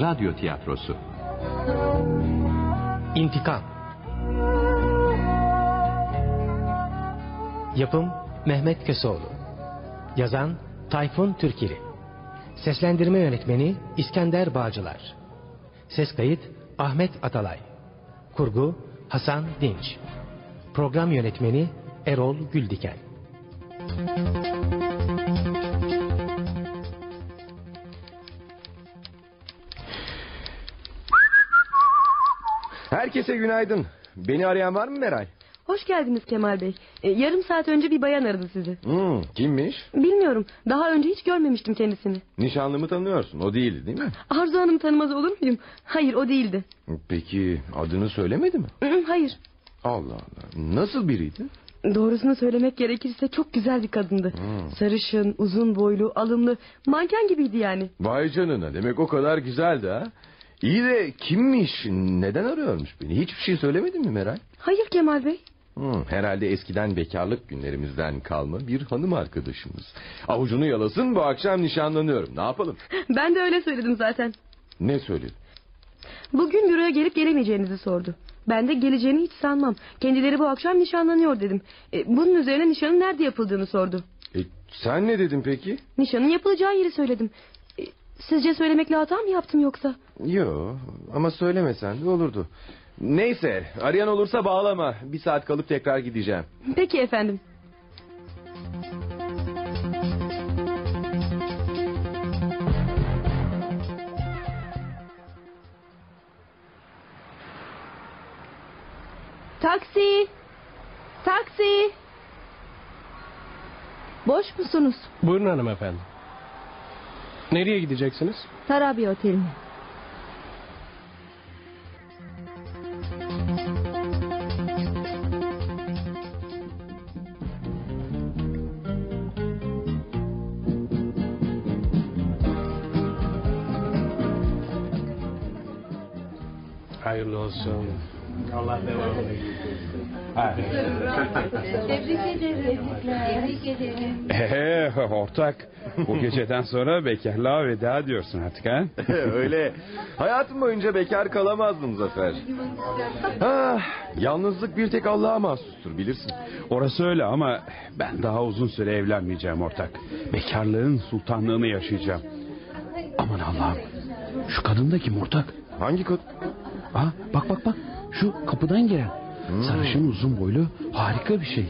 radyo tiyatrosu. İntikam. Yapım Mehmet Köseoğlu. Yazan Tayfun Türkili. Seslendirme Yönetmeni İskender Bağcılar. Ses kayıt Ahmet Atalay. Kurgu Hasan Dinç. Program Yönetmeni Erol Güldiken Herkese günaydın. Beni arayan var mı Meral? Hoş geldiniz Kemal Bey. E, yarım saat önce bir bayan aradı sizi. Hmm, kimmiş? Bilmiyorum. Daha önce hiç görmemiştim kendisini. Nişanlımı tanıyorsun. O değildi değil mi? Arzu Hanım tanımaz olur muyum? Hayır o değildi. Peki adını söylemedi mi? Hayır. Allah Allah. Nasıl biriydi? Doğrusunu söylemek gerekirse çok güzel bir kadındı. Hmm. Sarışın, uzun boylu, alımlı, manken gibiydi yani. Vay canına. Demek o kadar güzeldi ha. İyi de kimmiş? Neden arıyormuş beni? Hiçbir şey söylemedi mi Meral? Hayır Kemal Bey. Hmm, herhalde eskiden bekarlık günlerimizden kalma bir hanım arkadaşımız. Avucunu yalasın bu akşam nişanlanıyorum. Ne yapalım? Ben de öyle söyledim zaten. Ne söyledi? Bugün büroya gelip gelemeyeceğinizi sordu. Ben de geleceğini hiç sanmam. Kendileri bu akşam nişanlanıyor dedim. E, bunun üzerine nişanın nerede yapıldığını sordu. E, sen ne dedin peki? Nişanın yapılacağı yeri söyledim. Sizce söylemekle hata mı yaptım yoksa? Yo ama söylemesen de olurdu. Neyse arayan olursa bağlama. Bir saat kalıp tekrar gideceğim. Peki efendim. Taksi! Taksi! Boş musunuz? Buyurun hanımefendi. Nereye gideceksiniz? Tarabya Oteli'ne. Hayırlı olsun. Allah devamını Tebrik ederim. Tebrik ederim. Ee, ortak. Bu geceden sonra bekarlığa veda diyorsun artık ha? Öyle. Hayatım boyunca bekar kalamazdım Zafer. Ah, yalnızlık bir tek Allah'a mahsustur bilirsin. Orası öyle ama ben daha uzun süre evlenmeyeceğim ortak. Bekarlığın sultanlığını yaşayacağım. Aman Allah'ım. Şu kadın da kim ortak? Hangi kadın? Ha, bak bak bak. Şu kapıdan giren. Sarışın uzun boylu harika bir şey.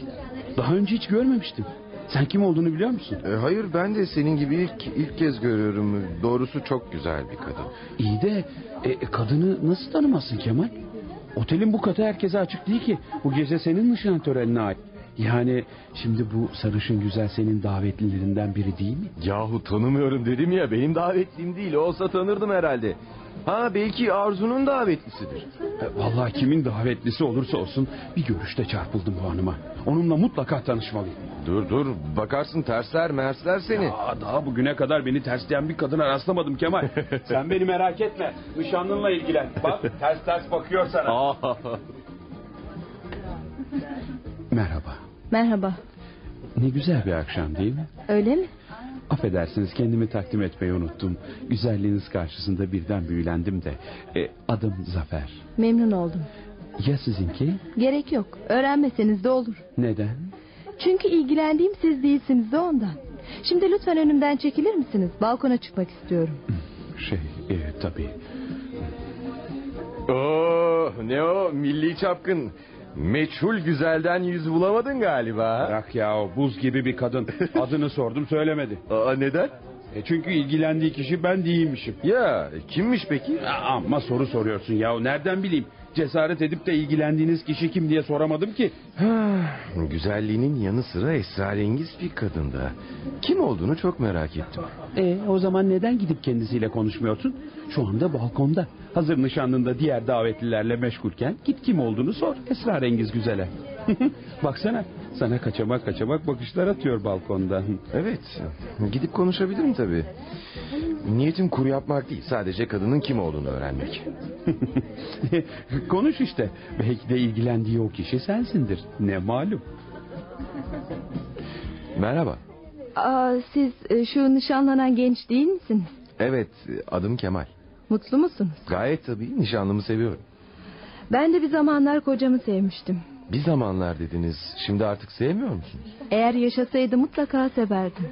Daha önce hiç görmemiştim. Sen kim olduğunu biliyor musun? E, hayır ben de senin gibi ilk, ilk kez görüyorum. Doğrusu çok güzel bir kadın. İyi de e, kadını nasıl tanımazsın Kemal? Otelin bu katı herkese açık değil ki. Bu gece senin nişan törenine ait. Yani şimdi bu sarışın güzel senin davetlilerinden biri değil mi? Yahu tanımıyorum dedim ya benim davetliyim değil. Olsa tanırdım herhalde. Ha belki Arzu'nun davetlisidir. E, Vallahi kimin davetlisi olursa olsun bir görüşte çarpıldım bu hanıma. Onunla mutlaka tanışmalıyım. Dur dur bakarsın tersler mersler seni. Aa, daha bugüne kadar beni tersleyen bir kadına rastlamadım Kemal. Sen beni merak etme. Nişanlınla ilgilen. Bak ters ters bakıyor sana. Aa, Merhaba. Merhaba. Ne güzel bir akşam değil mi? Öyle mi? Affedersiniz kendimi takdim etmeyi unuttum. Güzelliğiniz karşısında birden büyülendim de. E, adım Zafer. Memnun oldum. Ya sizinki? Gerek yok. Öğrenmeseniz de olur. Neden? Çünkü ilgilendiğim siz değilsiniz de ondan. Şimdi lütfen önümden çekilir misiniz? Balkona çıkmak istiyorum. Şey e, tabii. Oo, ne o milli çapkın. Meçhul güzelden yüz bulamadın galiba. Bırak ya o buz gibi bir kadın. Adını sordum söylemedi. Aa, neden? E çünkü ilgilendiği kişi ben değilmişim. Ya kimmiş peki? Ya Amma soru soruyorsun ya nereden bileyim. Cesaret edip de ilgilendiğiniz kişi kim diye soramadım ki. Güzelliğinin yanı sıra esrarengiz bir kadında. Kim olduğunu çok merak ettim. E o zaman neden gidip kendisiyle konuşmuyorsun? Şu anda balkonda. Hazır nişanlında diğer davetlilerle meşgulken git kim olduğunu sor esrarengiz güzele. Baksana sana kaçamak kaçamak bakışlar atıyor balkondan. Evet, gidip konuşabilirim tabii. Niyetim kuru yapmak değil, sadece kadının kim olduğunu öğrenmek. Konuş işte. Belki de ilgilendiği o kişi sensindir. Ne malum. Merhaba. Aa, siz e, şu nişanlanan genç değil misiniz? Evet, adım Kemal. Mutlu musunuz? Gayet tabii nişanlımı seviyorum. Ben de bir zamanlar kocamı sevmiştim. Bir zamanlar dediniz. Şimdi artık sevmiyor musunuz? Eğer yaşasaydı mutlaka severdim.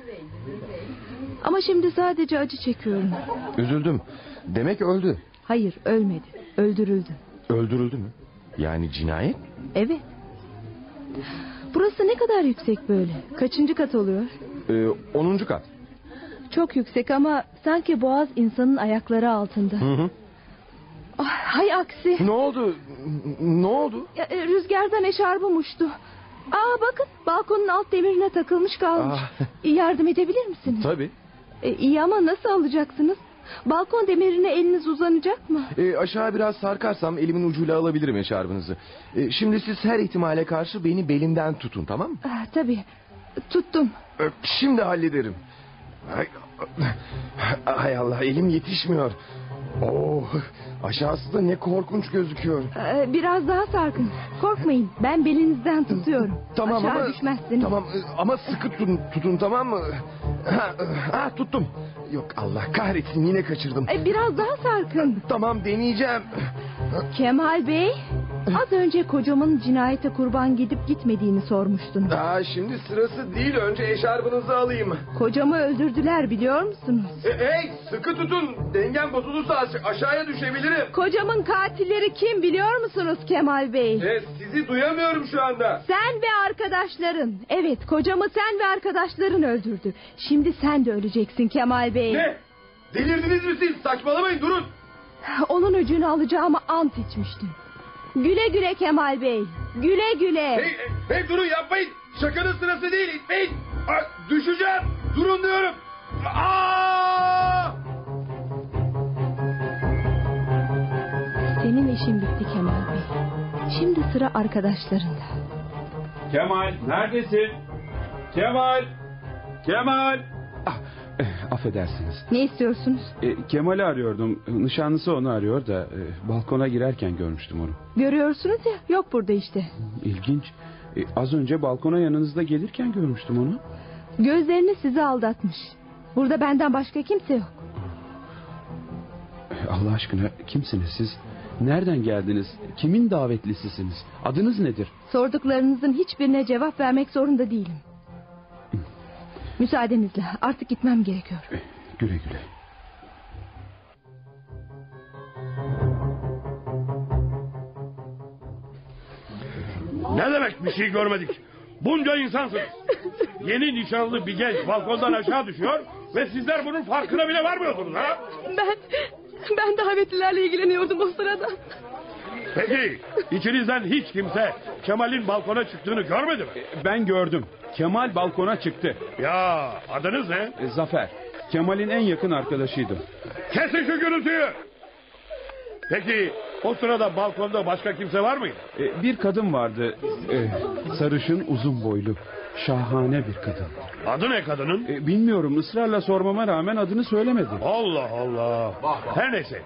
Ama şimdi sadece acı çekiyorum. Üzüldüm. Demek öldü. Hayır ölmedi. Öldürüldü. Öldürüldü mü? Yani cinayet? Evet. Burası ne kadar yüksek böyle? Kaçıncı kat oluyor? Ee, 10. kat. Çok yüksek ama sanki boğaz insanın ayakları altında. Hı hı. Ah, hay aksi. Ne oldu? Ne oldu? Ya, e, rüzgardan eşarbım uçtu. Aa bakın balkonun alt demirine takılmış kalmış. Ah. Yardım edebilir misiniz? Tabii. E, iyi ama nasıl alacaksınız? Balkon demirine eliniz uzanacak mı? Ee, aşağı biraz sarkarsam elimin ucuyla alabilirim eşarbınızı. Ee, şimdi siz her ihtimale karşı beni belimden tutun tamam mı? Ah, tabii. Tuttum. Ee, Şimdi hallederim. Ay, ay Allah elim yetişmiyor. Oo, aşağısı da ne korkunç gözüküyor. Ee, biraz daha sarkın. Korkmayın. Ben belinizden tutuyorum. Tamam Aşağı ama düşmezsiniz. Tamam e, ama sıkı tutun, tutun tamam mı? Ha, ha, tuttum. Yok Allah kahretsin yine kaçırdım. Ee, biraz daha sarkın. Tamam deneyeceğim. Kemal Bey, az önce kocamın cinayete kurban gidip gitmediğini sormuştunuz. Aa, şimdi sırası değil önce eşarbınızı alayım. Kocamı öldürdüler biliyor musunuz? E, hey sıkı tutun. Dengem bozulursa aş- aşağıya düşebilirim. Kocamın katilleri kim biliyor musunuz Kemal Bey? E, sizi duyamıyorum şu anda. Sen ve arkadaşların. Evet kocamı sen ve arkadaşların öldürdü. Şimdi sen de öleceksin Kemal Bey. Ne? Delirdiniz mi siz? Saçmalamayın durun. Onun öcünü alacağıma ant içmiştim. Güle güle Kemal Bey. Güle güle. Hey, hey durun yapmayın. Şakanın sırası değil itmeyin. Aa, düşeceğim. Durun diyorum. Aa! Senin işin bitti Kemal Bey. Şimdi sıra arkadaşlarında. Kemal neredesin? Kemal! Kemal! Ah, eh, affedersiniz. Ne istiyorsunuz? E, Kemal'i arıyordum. Nişanlısı onu arıyor da e, balkona girerken görmüştüm onu. Görüyorsunuz ya yok burada işte. İlginç. E, az önce balkona yanınızda gelirken görmüştüm onu. Gözlerini sizi aldatmış. Burada benden başka kimse yok. E, Allah aşkına kimsiniz siz? Nereden geldiniz? Kimin davetlisisiniz? Adınız nedir? Sorduklarınızın hiçbirine cevap vermek zorunda değilim. Müsaadenizle artık gitmem gerekiyor. E, güle güle. Ne demek bir şey görmedik? Bunca insansınız. Yeni nişanlı bir genç balkondan aşağı düşüyor ve sizler bunun farkına bile varmıyorsunuz ha? Ben ben davetlilerle ilgileniyordum o sırada. Peki içinizden hiç kimse Kemal'in balkona çıktığını görmedi mi? Ben gördüm. Kemal balkona çıktı. Ya adınız ne? E, Zafer. Kemal'in en yakın arkadaşıydı. Kesin şu gürültüyü. Peki o sırada balkonda başka kimse var mıydı? E, bir kadın vardı. E, sarışın uzun boylu. Şahane bir kadın. Adı ne kadının? E, bilmiyorum ısrarla sormama rağmen adını söylemedi. Allah Allah. Her neyse.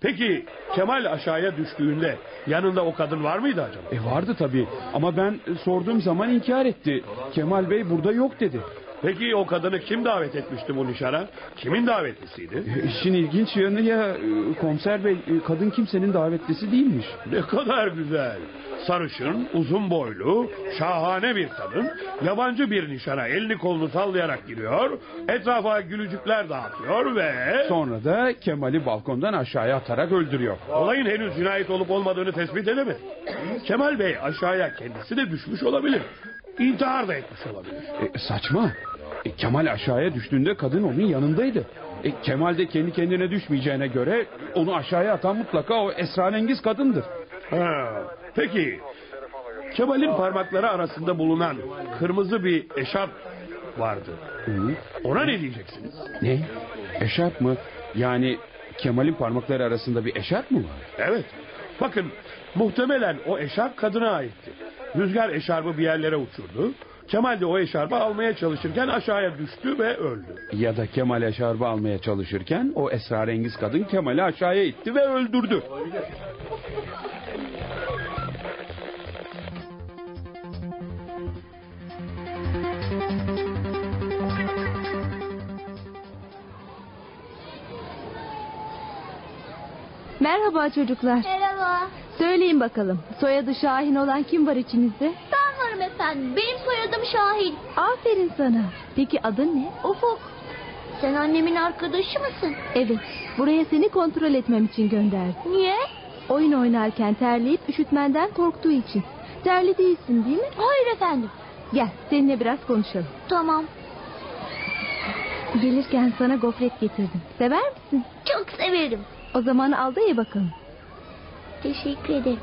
Peki Kemal aşağıya düştüğünde yanında o kadın var mıydı acaba? E vardı tabii ama ben sorduğum zaman inkar etti. Kemal Bey burada yok dedi. Peki o kadını kim davet etmişti bu nişana? Kimin davetlisiydi? E, işin ilginç yanı ya e, komiser bey e, kadın kimsenin davetlisi değilmiş. Ne kadar güzel. Sarışın, uzun boylu, şahane bir kadın yabancı bir nişana elini kolunu sallayarak giriyor, etrafa gülücükler dağıtıyor ve... Sonra da Kemal'i balkondan aşağıya atarak öldürüyor. Olayın henüz cinayet olup olmadığını tespit edemedi. Kemal Bey aşağıya kendisi de düşmüş olabilir. İntihar da etmiş olabilir. E, saçma. E, Kemal aşağıya düştüğünde kadın onun yanındaydı. E, Kemal de kendi kendine düşmeyeceğine göre onu aşağıya atan mutlaka o esrarengiz kadındır. Ha, peki Kemal'in parmakları arasında bulunan kırmızı bir eşarp vardı. Ona ne diyeceksiniz? Ne? Eşarp mı? Yani Kemal'in parmakları arasında bir eşarp mı var? Evet. Bakın muhtemelen o eşarp kadına aitti. Rüzgar eşarbı bir yerlere uçurdu. Kemal de o eşarbı almaya çalışırken aşağıya düştü ve öldü. Ya da Kemal eşarbı almaya çalışırken o esrarengiz kadın Kemal'i aşağıya itti ve öldürdü. Merhaba çocuklar. Merhaba. Söyleyin bakalım. Soyadı Şahin olan kim var içinizde? Ben varım efendim. Benim soyadım Şahin. Aferin sana. Peki adın ne? Ufuk. Sen annemin arkadaşı mısın? Evet. Buraya seni kontrol etmem için gönderdim. Niye? Oyun oynarken terleyip üşütmenden korktuğu için. Terli değilsin değil mi? Hayır efendim. Gel seninle biraz konuşalım. Tamam. Gelirken sana gofret getirdim. Sever misin? Çok severim. O zaman al da ye bakalım. Teşekkür ederim.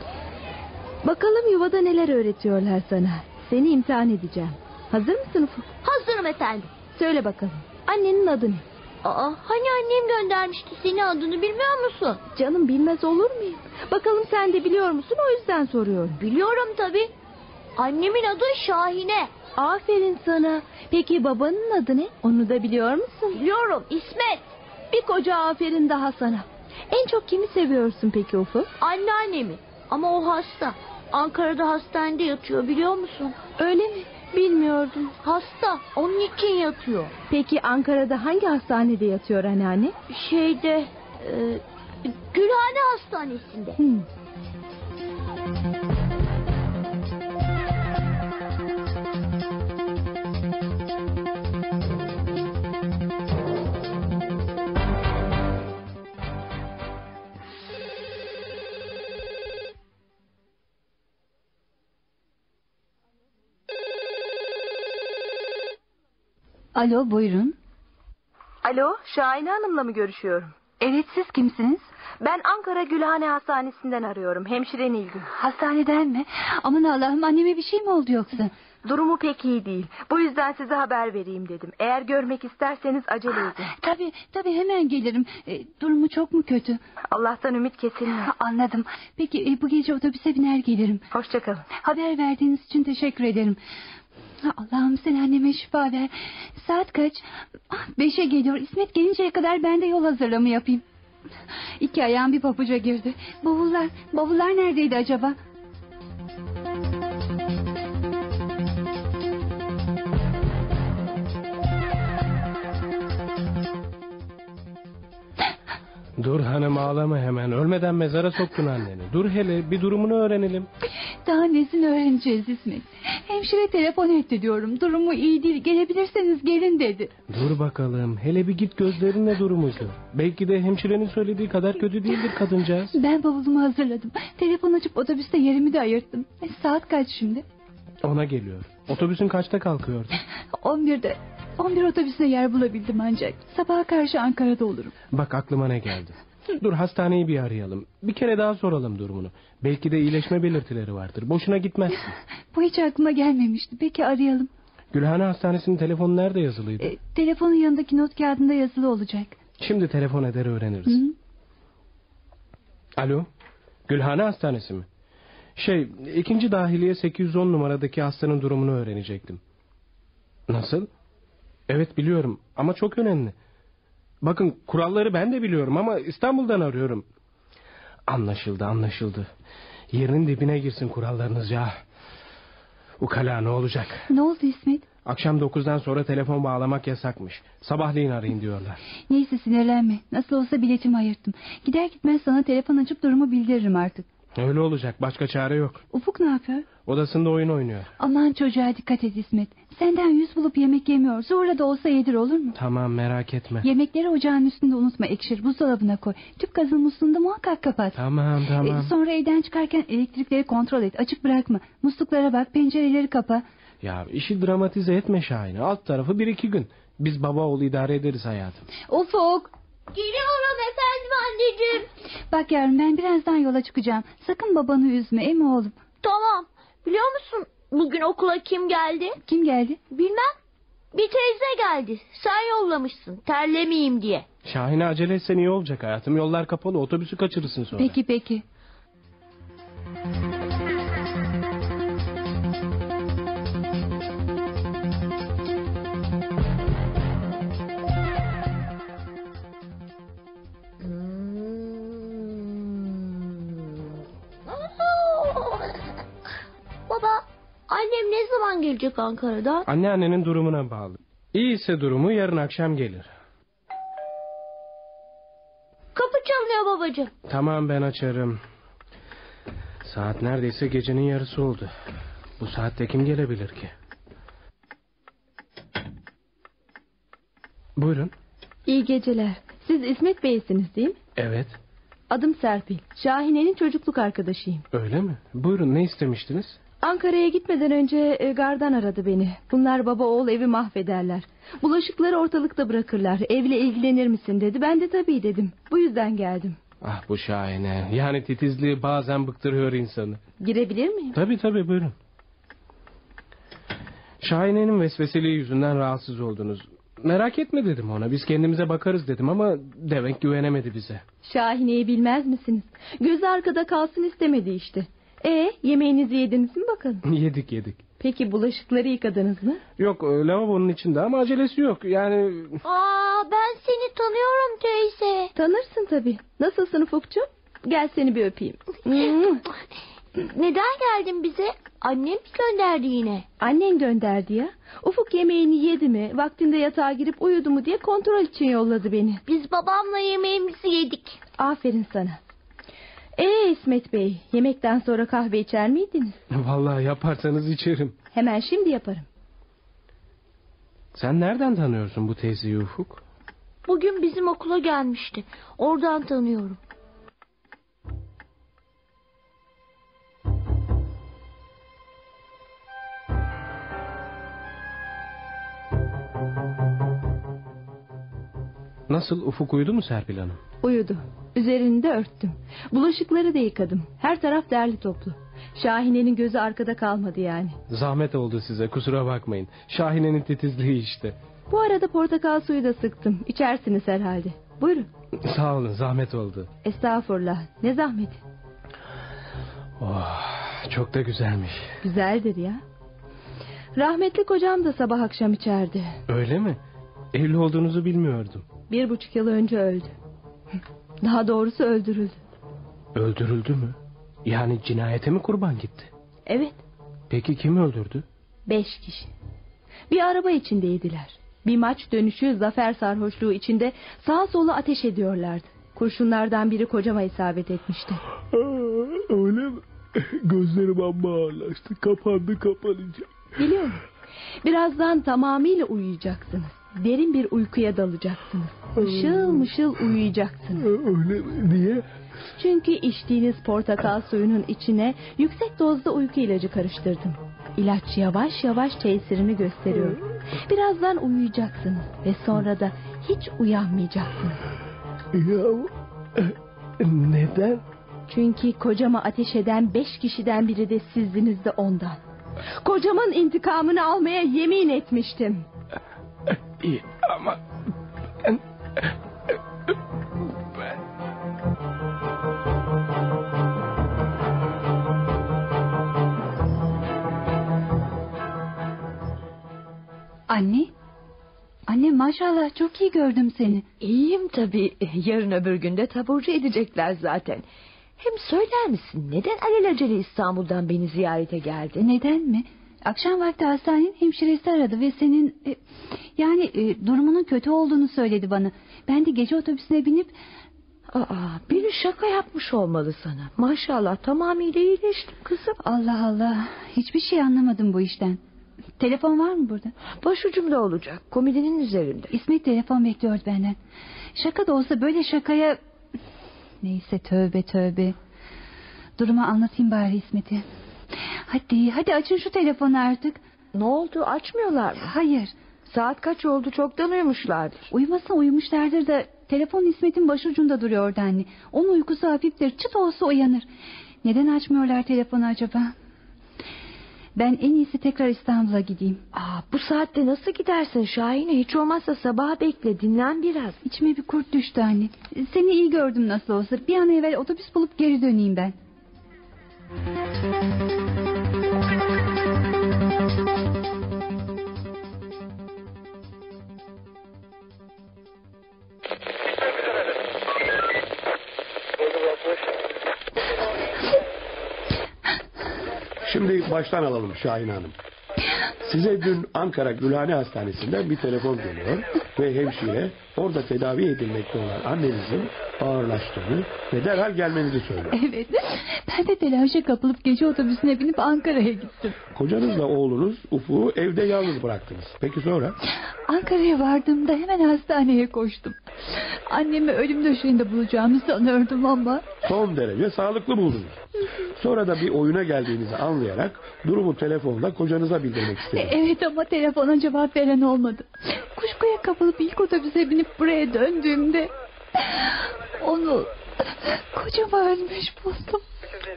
Bakalım yuvada neler öğretiyorlar sana. Seni imtihan edeceğim. Hazır mısın Ufuk? Hazırım efendim. Söyle bakalım. Annenin adı ne? Aa, hani annem göndermişti senin adını bilmiyor musun? Canım bilmez olur muyum? Bakalım sen de biliyor musun o yüzden soruyorum. Biliyorum tabii. Annemin adı Şahine. Aferin sana. Peki babanın adı ne? Onu da biliyor musun? Biliyorum İsmet. Bir koca aferin daha sana. En çok kimi seviyorsun peki Ufuk? Anneannemi. Ama o hasta. Ankara'da hastanede yatıyor biliyor musun? Öyle mi? Bilmiyordum. Hasta. Onun için yatıyor. Peki Ankara'da hangi hastanede yatıyor anneanne? Şeyde... E, Gülhane Hastanesi'nde. Hmm. Alo buyurun. Alo Şahine Hanım'la mı görüşüyorum? Evet siz kimsiniz? Ben Ankara Gülhane Hastanesi'nden arıyorum. Hemşire Nilgün. Hastaneden mi? Aman Allah'ım anneme bir şey mi oldu yoksa? Durumu pek iyi değil. Bu yüzden size haber vereyim dedim. Eğer görmek isterseniz acele edin. Tabii tabii hemen gelirim. E, durumu çok mu kötü? Allah'tan ümit kesilmez. Ha, Anladım. Peki e, bu gece otobüse biner gelirim. Hoşçakalın. Haber verdiğiniz için teşekkür ederim. Allah'ım sen anneme şifa ver. Saat kaç? Ah, Beşe geliyor. İsmet gelinceye kadar ben de yol hazırlama yapayım. İki ayağım bir pabuca girdi. Bavullar, bavullar neredeydi acaba? Dur hanım ağlama hemen. Ölmeden mezara soktun anneni. Dur hele bir durumunu öğrenelim. Daha nesini öğreneceğiz İsmet? Hemşire telefon etti diyorum. Durumu iyi değil. Gelebilirseniz gelin dedi. Dur bakalım. Hele bir git gözlerinle durumu gör. Belki de hemşirenin söylediği kadar kötü değildir kadıncağız. Ben bavulumu hazırladım. Telefon açıp otobüste yerimi de ayırttım. E, saat kaç şimdi? Ona geliyor. Otobüsün kaçta kalkıyordu? 11'de. 11 otobüste yer bulabildim ancak. Sabaha karşı Ankara'da olurum. Bak aklıma ne geldi. Dur hastaneyi bir arayalım. Bir kere daha soralım durumunu. Belki de iyileşme belirtileri vardır. Boşuna gitmezsin. Bu hiç aklıma gelmemişti. Peki arayalım. Gülhane Hastanesi'nin telefonu nerede yazılıydı? E, telefonun yanındaki not kağıdında yazılı olacak. Şimdi telefon eder öğreniriz. Hı -hı. Alo. Gülhane Hastanesi mi? Şey, ikinci dahiliye 810 numaradaki hastanın durumunu öğrenecektim. Nasıl? Evet biliyorum ama çok önemli. Bakın kuralları ben de biliyorum ama İstanbul'dan arıyorum. Anlaşıldı anlaşıldı. Yerinin dibine girsin kurallarınız ya. Ukala ne olacak? Ne oldu İsmet? Akşam 9'dan sonra telefon bağlamak yasakmış. Sabahleyin arayın diyorlar. Neyse sinirlenme. Nasıl olsa biletimi ayırttım. Gider gitmez sana telefon açıp durumu bildiririm artık. Öyle olacak başka çare yok. Ufuk ne yapıyor? Odasında oyun oynuyor. Aman çocuğa dikkat et İsmet. Senden yüz bulup yemek yemiyor. Zorla da olsa yedir olur mu? Tamam merak etme. Yemekleri ocağın üstünde unutma ekşir. Buzdolabına koy. Tüp gazın musluğunu da muhakkak kapat. Tamam tamam. Ee, sonra evden çıkarken elektrikleri kontrol et. Açık bırakma. Musluklara bak pencereleri kapa. Ya işi dramatize etme Şahin'e. Alt tarafı bir iki gün. Biz baba oğlu idare ederiz hayatım. Ufuk. Geliyorum efendim anneciğim. Bak yavrum ben birazdan yola çıkacağım. Sakın babanı üzme emi oğlum. Tamam. Biliyor musun bugün okula kim geldi? Kim geldi? Bilmem. Bir teyze geldi. Sen yollamışsın. Terlemeyeyim diye. Şahin'e acele etsen iyi olacak hayatım. Yollar kapalı otobüsü kaçırırsın sonra. Peki peki. Annem ne zaman gelecek Ankara'dan? Anneannenin durumuna bağlı. İyiyse durumu yarın akşam gelir. Kapı çalıyor babacığım. Tamam ben açarım. Saat neredeyse gecenin yarısı oldu. Bu saatte kim gelebilir ki? Buyurun. İyi geceler. Siz İsmet Bey'siniz değil mi? Evet. Adım Serpil. Şahine'nin çocukluk arkadaşıyım. Öyle mi? Buyurun ne istemiştiniz? Ankara'ya gitmeden önce e, gardan aradı beni. Bunlar baba oğul evi mahvederler. Bulaşıkları ortalıkta bırakırlar. Evle ilgilenir misin dedi. Ben de tabii dedim. Bu yüzden geldim. Ah bu şahane. Yani titizliği bazen bıktırıyor insanı. Girebilir miyim? Tabii tabii buyurun. Şahine'nin vesveseliği yüzünden rahatsız oldunuz. Merak etme dedim ona. Biz kendimize bakarız dedim ama demek güvenemedi bize. Şahine'yi bilmez misiniz? Gözü arkada kalsın istemedi işte. E yemeğinizi yediniz mi bakalım? yedik yedik. Peki bulaşıkları yıkadınız mı? Yok e, lavabonun içinde ama acelesi yok. Yani Aa ben seni tanıyorum teyze. Tanırsın tabii. Nasılsın Ufukcuğum? Gel seni bir öpeyim. Neden geldin bize? Annem mi gönderdi yine? Annen gönderdi ya. Ufuk yemeğini yedi mi, vaktinde yatağa girip uyudu mu diye kontrol için yolladı beni. Biz babamla yemeğimizi yedik. Aferin sana. Ee İsmet Bey, yemekten sonra kahve içer miydiniz? vallahi yaparsanız içerim. Hemen şimdi yaparım. Sen nereden tanıyorsun bu teyzeyi Ufuk? Bugün bizim okula gelmişti. Oradan tanıyorum. Nasıl Ufuk uyudu mu Serpil Hanım? Uyudu. Üzerini de örttüm. Bulaşıkları da yıkadım. Her taraf derli toplu. Şahine'nin gözü arkada kalmadı yani. Zahmet oldu size kusura bakmayın. Şahine'nin titizliği işte. Bu arada portakal suyu da sıktım. İçersiniz herhalde. Buyurun. Sağ olun zahmet oldu. Estağfurullah. Ne zahmeti. Oh, çok da güzelmiş. Güzeldir ya. Rahmetli kocam da sabah akşam içerdi. Öyle mi? Evli olduğunuzu bilmiyordum. Bir buçuk yıl önce öldü. Daha doğrusu öldürüldü. Öldürüldü mü? Yani cinayete mi kurban gitti? Evet. Peki kim öldürdü? Beş kişi. Bir araba içindeydiler. Bir maç dönüşü zafer sarhoşluğu içinde sağa sola ateş ediyorlardı. Kurşunlardan biri kocama isabet etmişti. Öyle mi? Gözlerim amma ağırlaştı. Kapandı kapanınca. Biliyorum. Birazdan tamamıyla uyuyacaksınız. Derin bir uykuya dalacaksınız. Mışıl mışıl uyuyacaksınız. Öyle mi? Niye? Çünkü içtiğiniz portakal suyunun içine yüksek dozda uyku ilacı karıştırdım. İlaç yavaş yavaş tesirini gösteriyor. Birazdan uyuyacaksınız ve sonra da hiç uyanmayacaksınız. Ya neden? Çünkü kocama ateş eden beş kişiden biri de sizdiniz de ondan. Kocamın intikamını almaya yemin etmiştim. İyi ama ben... ben... Anne? Anne maşallah çok iyi gördüm seni. İyiyim tabii. Yarın öbür günde taburcu edecekler zaten. Hem söyler misin neden alelacele İstanbul'dan beni ziyarete geldin? Neden mi? Akşam vakti hastanenin hemşiresi aradı ve senin e, yani e, durumunun kötü olduğunu söyledi bana. Ben de gece otobüsüne binip Aa, biri şaka yapmış olmalı sana. Maşallah tamamıyla iyileştim kızım. Allah Allah hiçbir şey anlamadım bu işten. Telefon var mı burada? Başucumda olacak. Komodinin üzerinde. İsmet telefon bekliyor benden. Şaka da olsa böyle şakaya... Neyse tövbe tövbe. Durumu anlatayım bari İsmet'e. Hadi hadi açın şu telefonu artık. Ne oldu açmıyorlar mı? Hayır. Saat kaç oldu çoktan uyumuşlardır. Uyumasına uyumuşlardır da telefon İsmet'in başucunda duruyordu anne. Onun uykusu hafiftir çıt olsa uyanır. Neden açmıyorlar telefonu acaba? Ben en iyisi tekrar İstanbul'a gideyim. Aa, bu saatte nasıl gidersin Şahin'e? Hiç olmazsa sabaha bekle dinlen biraz. İçime bir kurt düştü anne. Seni iyi gördüm nasıl olsa. Bir an evvel otobüs bulup geri döneyim ben. Şimdi baştan alalım Şahin Hanım. Size dün Ankara Gülhane Hastanesi'nden bir telefon geliyor ve hemşire orada tedavi edilmekte olan annenizin ağırlaştığını ve derhal gelmenizi söylüyor. Evet. Ben de telaşa kapılıp gece otobüsüne binip Ankara'ya gittim. Kocanızla oğlunuz Ufuk'u evde yalnız bıraktınız. Peki sonra? Ankara'ya vardığımda hemen hastaneye koştum. Annemi ölüm döşeğinde bulacağımı sanıyordum ama... Son derece sağlıklı buldunuz. Sonra da bir oyuna geldiğinizi anlayarak durumu telefonla kocanıza bildirmek istediniz. Evet ama telefona cevap veren olmadı. Kuşkuya kapılıp ilk otobüse binip buraya döndüğümde... Onu kocama ölmüş buldum.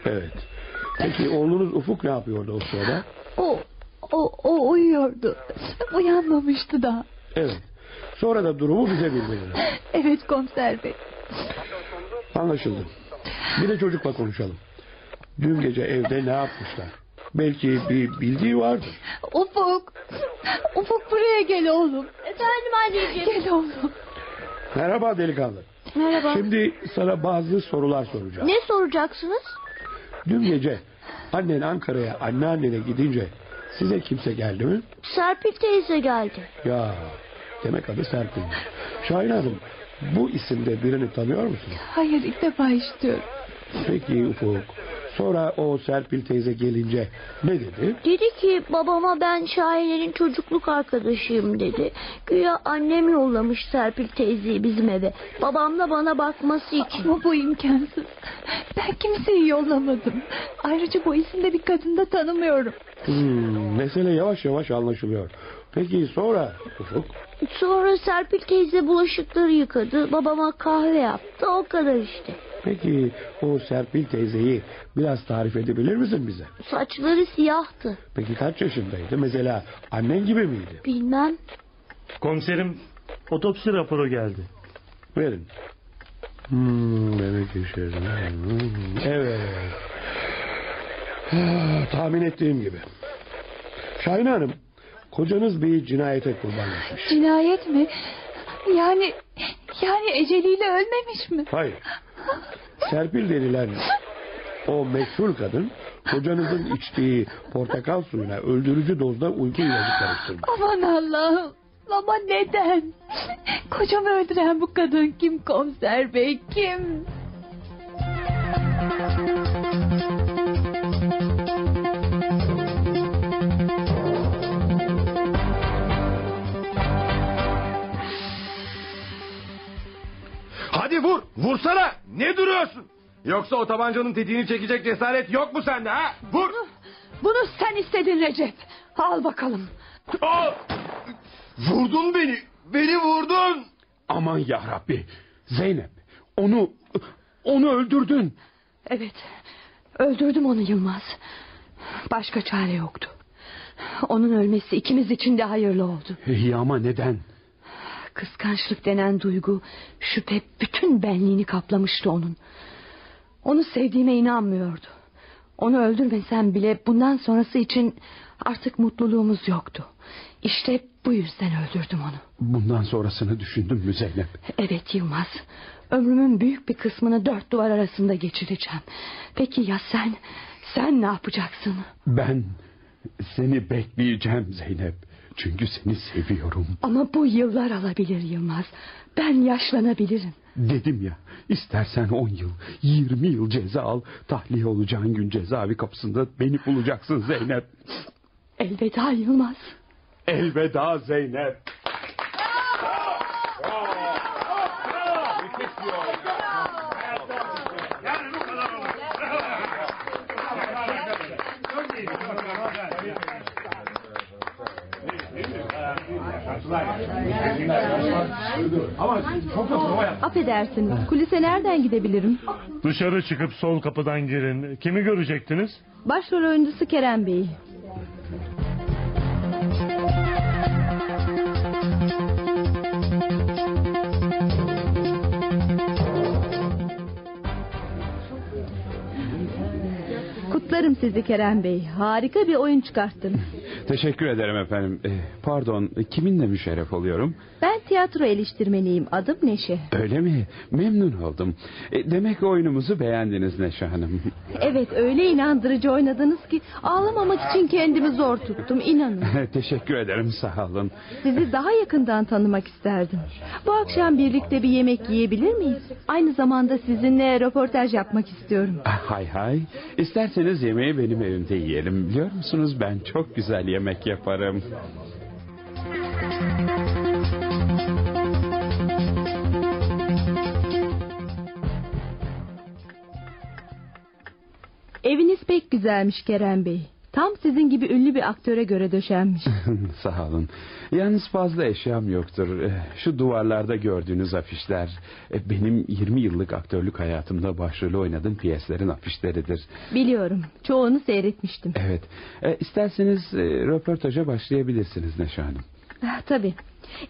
Evet. Peki oğlunuz Ufuk ne yapıyordu o sırada? O, o, o uyuyordu. Uyanmamıştı daha. Evet. Sonra da durumu bize bildirdiniz. Evet komiser bey. Anlaşıldı. Bir de çocukla konuşalım. Dün gece evde ne yapmışlar? Belki bir bildiği vardır. Ufuk. Ufuk buraya gel oğlum. Efendim anneciğim. Gel oğlum. Merhaba delikanlı. Merhaba. Şimdi sana bazı sorular soracağım. Ne soracaksınız? Dün gece annen Ankara'ya anneannene gidince size kimse geldi mi? Serpil teyze geldi. Ya demek adı Serpil. Şahin Hanım bu isimde birini tanıyor musunuz? Hayır ilk defa işitiyorum. Peki Ufuk. Sonra o Serpil teyze gelince ne dedi? Dedi ki babama ben Şahine'nin çocukluk arkadaşıyım dedi. Güya annem yollamış Serpil teyzeyi bizim eve. Babam da bana bakması için. Ama bu imkansız. Ben kimseyi yollamadım. Ayrıca bu isimde bir kadını da tanımıyorum. Hmm, mesele yavaş yavaş anlaşılıyor. Peki sonra Ufuk? Sonra Serpil teyze bulaşıkları yıkadı. Babama kahve yaptı. O kadar işte. Peki o Serpil teyzeyi biraz tarif edebilir misin bize? Saçları siyahtı. Peki kaç yaşındaydı? Mesela annen gibi miydi? Bilmem. Komiserim otopsi raporu geldi. Verin. Hmm, bebek yaşarı. Hmm, evet. Ah, tahmin ettiğim gibi. Şahin Hanım, kocanız bir cinayete kurbanlaşmış. Cinayet mi? Yani yani eceliyle ölmemiş mi? Hayır. Serpil denilen o meşhur kadın kocanızın içtiği portakal suyuna öldürücü dozda uyku ilacı karıştırmış. Aman Allah'ım. Ama neden? Kocamı öldüren bu kadın kim komiser bey kim? Ne duruyorsun? Yoksa o tabancanın tetiğini çekecek cesaret yok mu sende ha? Vur. Bunu sen istedin Recep. Al bakalım. Aa! Vurdun beni. Beni vurdun. Aman ya Rabbi. Zeynep onu onu öldürdün. Evet. Öldürdüm onu Yılmaz. Başka çare yoktu. Onun ölmesi ikimiz için de hayırlı oldu. İyi ama neden? Kıskançlık denen duygu, şüphe bütün benliğini kaplamıştı onun. Onu sevdiğime inanmıyordu. Onu öldürmesem bile bundan sonrası için artık mutluluğumuz yoktu. İşte bu yüzden öldürdüm onu. Bundan sonrasını düşündün mü Zeynep? Evet Yılmaz. Ömrümün büyük bir kısmını dört duvar arasında geçireceğim. Peki ya sen? Sen ne yapacaksın? Ben seni bekleyeceğim Zeynep. Çünkü seni seviyorum. Ama bu yıllar alabilir Yılmaz. Ben yaşlanabilirim. Dedim ya istersen on yıl, yirmi yıl ceza al. Tahliye olacağın gün cezaevi kapısında beni bulacaksın Zeynep. Elveda Yılmaz. Elveda Zeynep. Affedersiniz. Kulise nereden gidebilirim? Dışarı çıkıp sol kapıdan girin. Kimi görecektiniz? Başrol oyuncusu Kerem Bey. Kutlarım sizi Kerem Bey. Harika bir oyun çıkarttınız. Teşekkür ederim efendim. Ee, pardon, kiminle müşerref oluyorum? Ben tiyatro eleştirmeniyim. Adım Neşe. Öyle mi? Memnun oldum. E, demek oyunumuzu beğendiniz Neşe Hanım. Evet öyle inandırıcı oynadınız ki ağlamamak için kendimi zor tuttum inanın. Teşekkür ederim, sağ olun. Sizi daha yakından tanımak isterdim. Bu akşam birlikte bir yemek yiyebilir miyiz? Aynı zamanda sizinle röportaj yapmak istiyorum. Ah, Hay hay. İsterseniz yemeği benim evimde yiyelim. Biliyor musunuz ben çok güzel yemek yaparım. Eviniz pek güzelmiş Kerem Bey. Tam sizin gibi ünlü bir aktöre göre döşenmiş. Sağ olun. Yalnız fazla eşyam yoktur. Eh, Şu duvarlarda gördüğünüz afişler eh, benim 20 yıllık aktörlük hayatımda başrolü oynadığım piyeslerin afişleridir. Biliyorum. Çoğunu seyretmiştim. Evet. Eh, İsterseniz röportaja başlayabilirsiniz Neşe Hanım. Ah, tabii.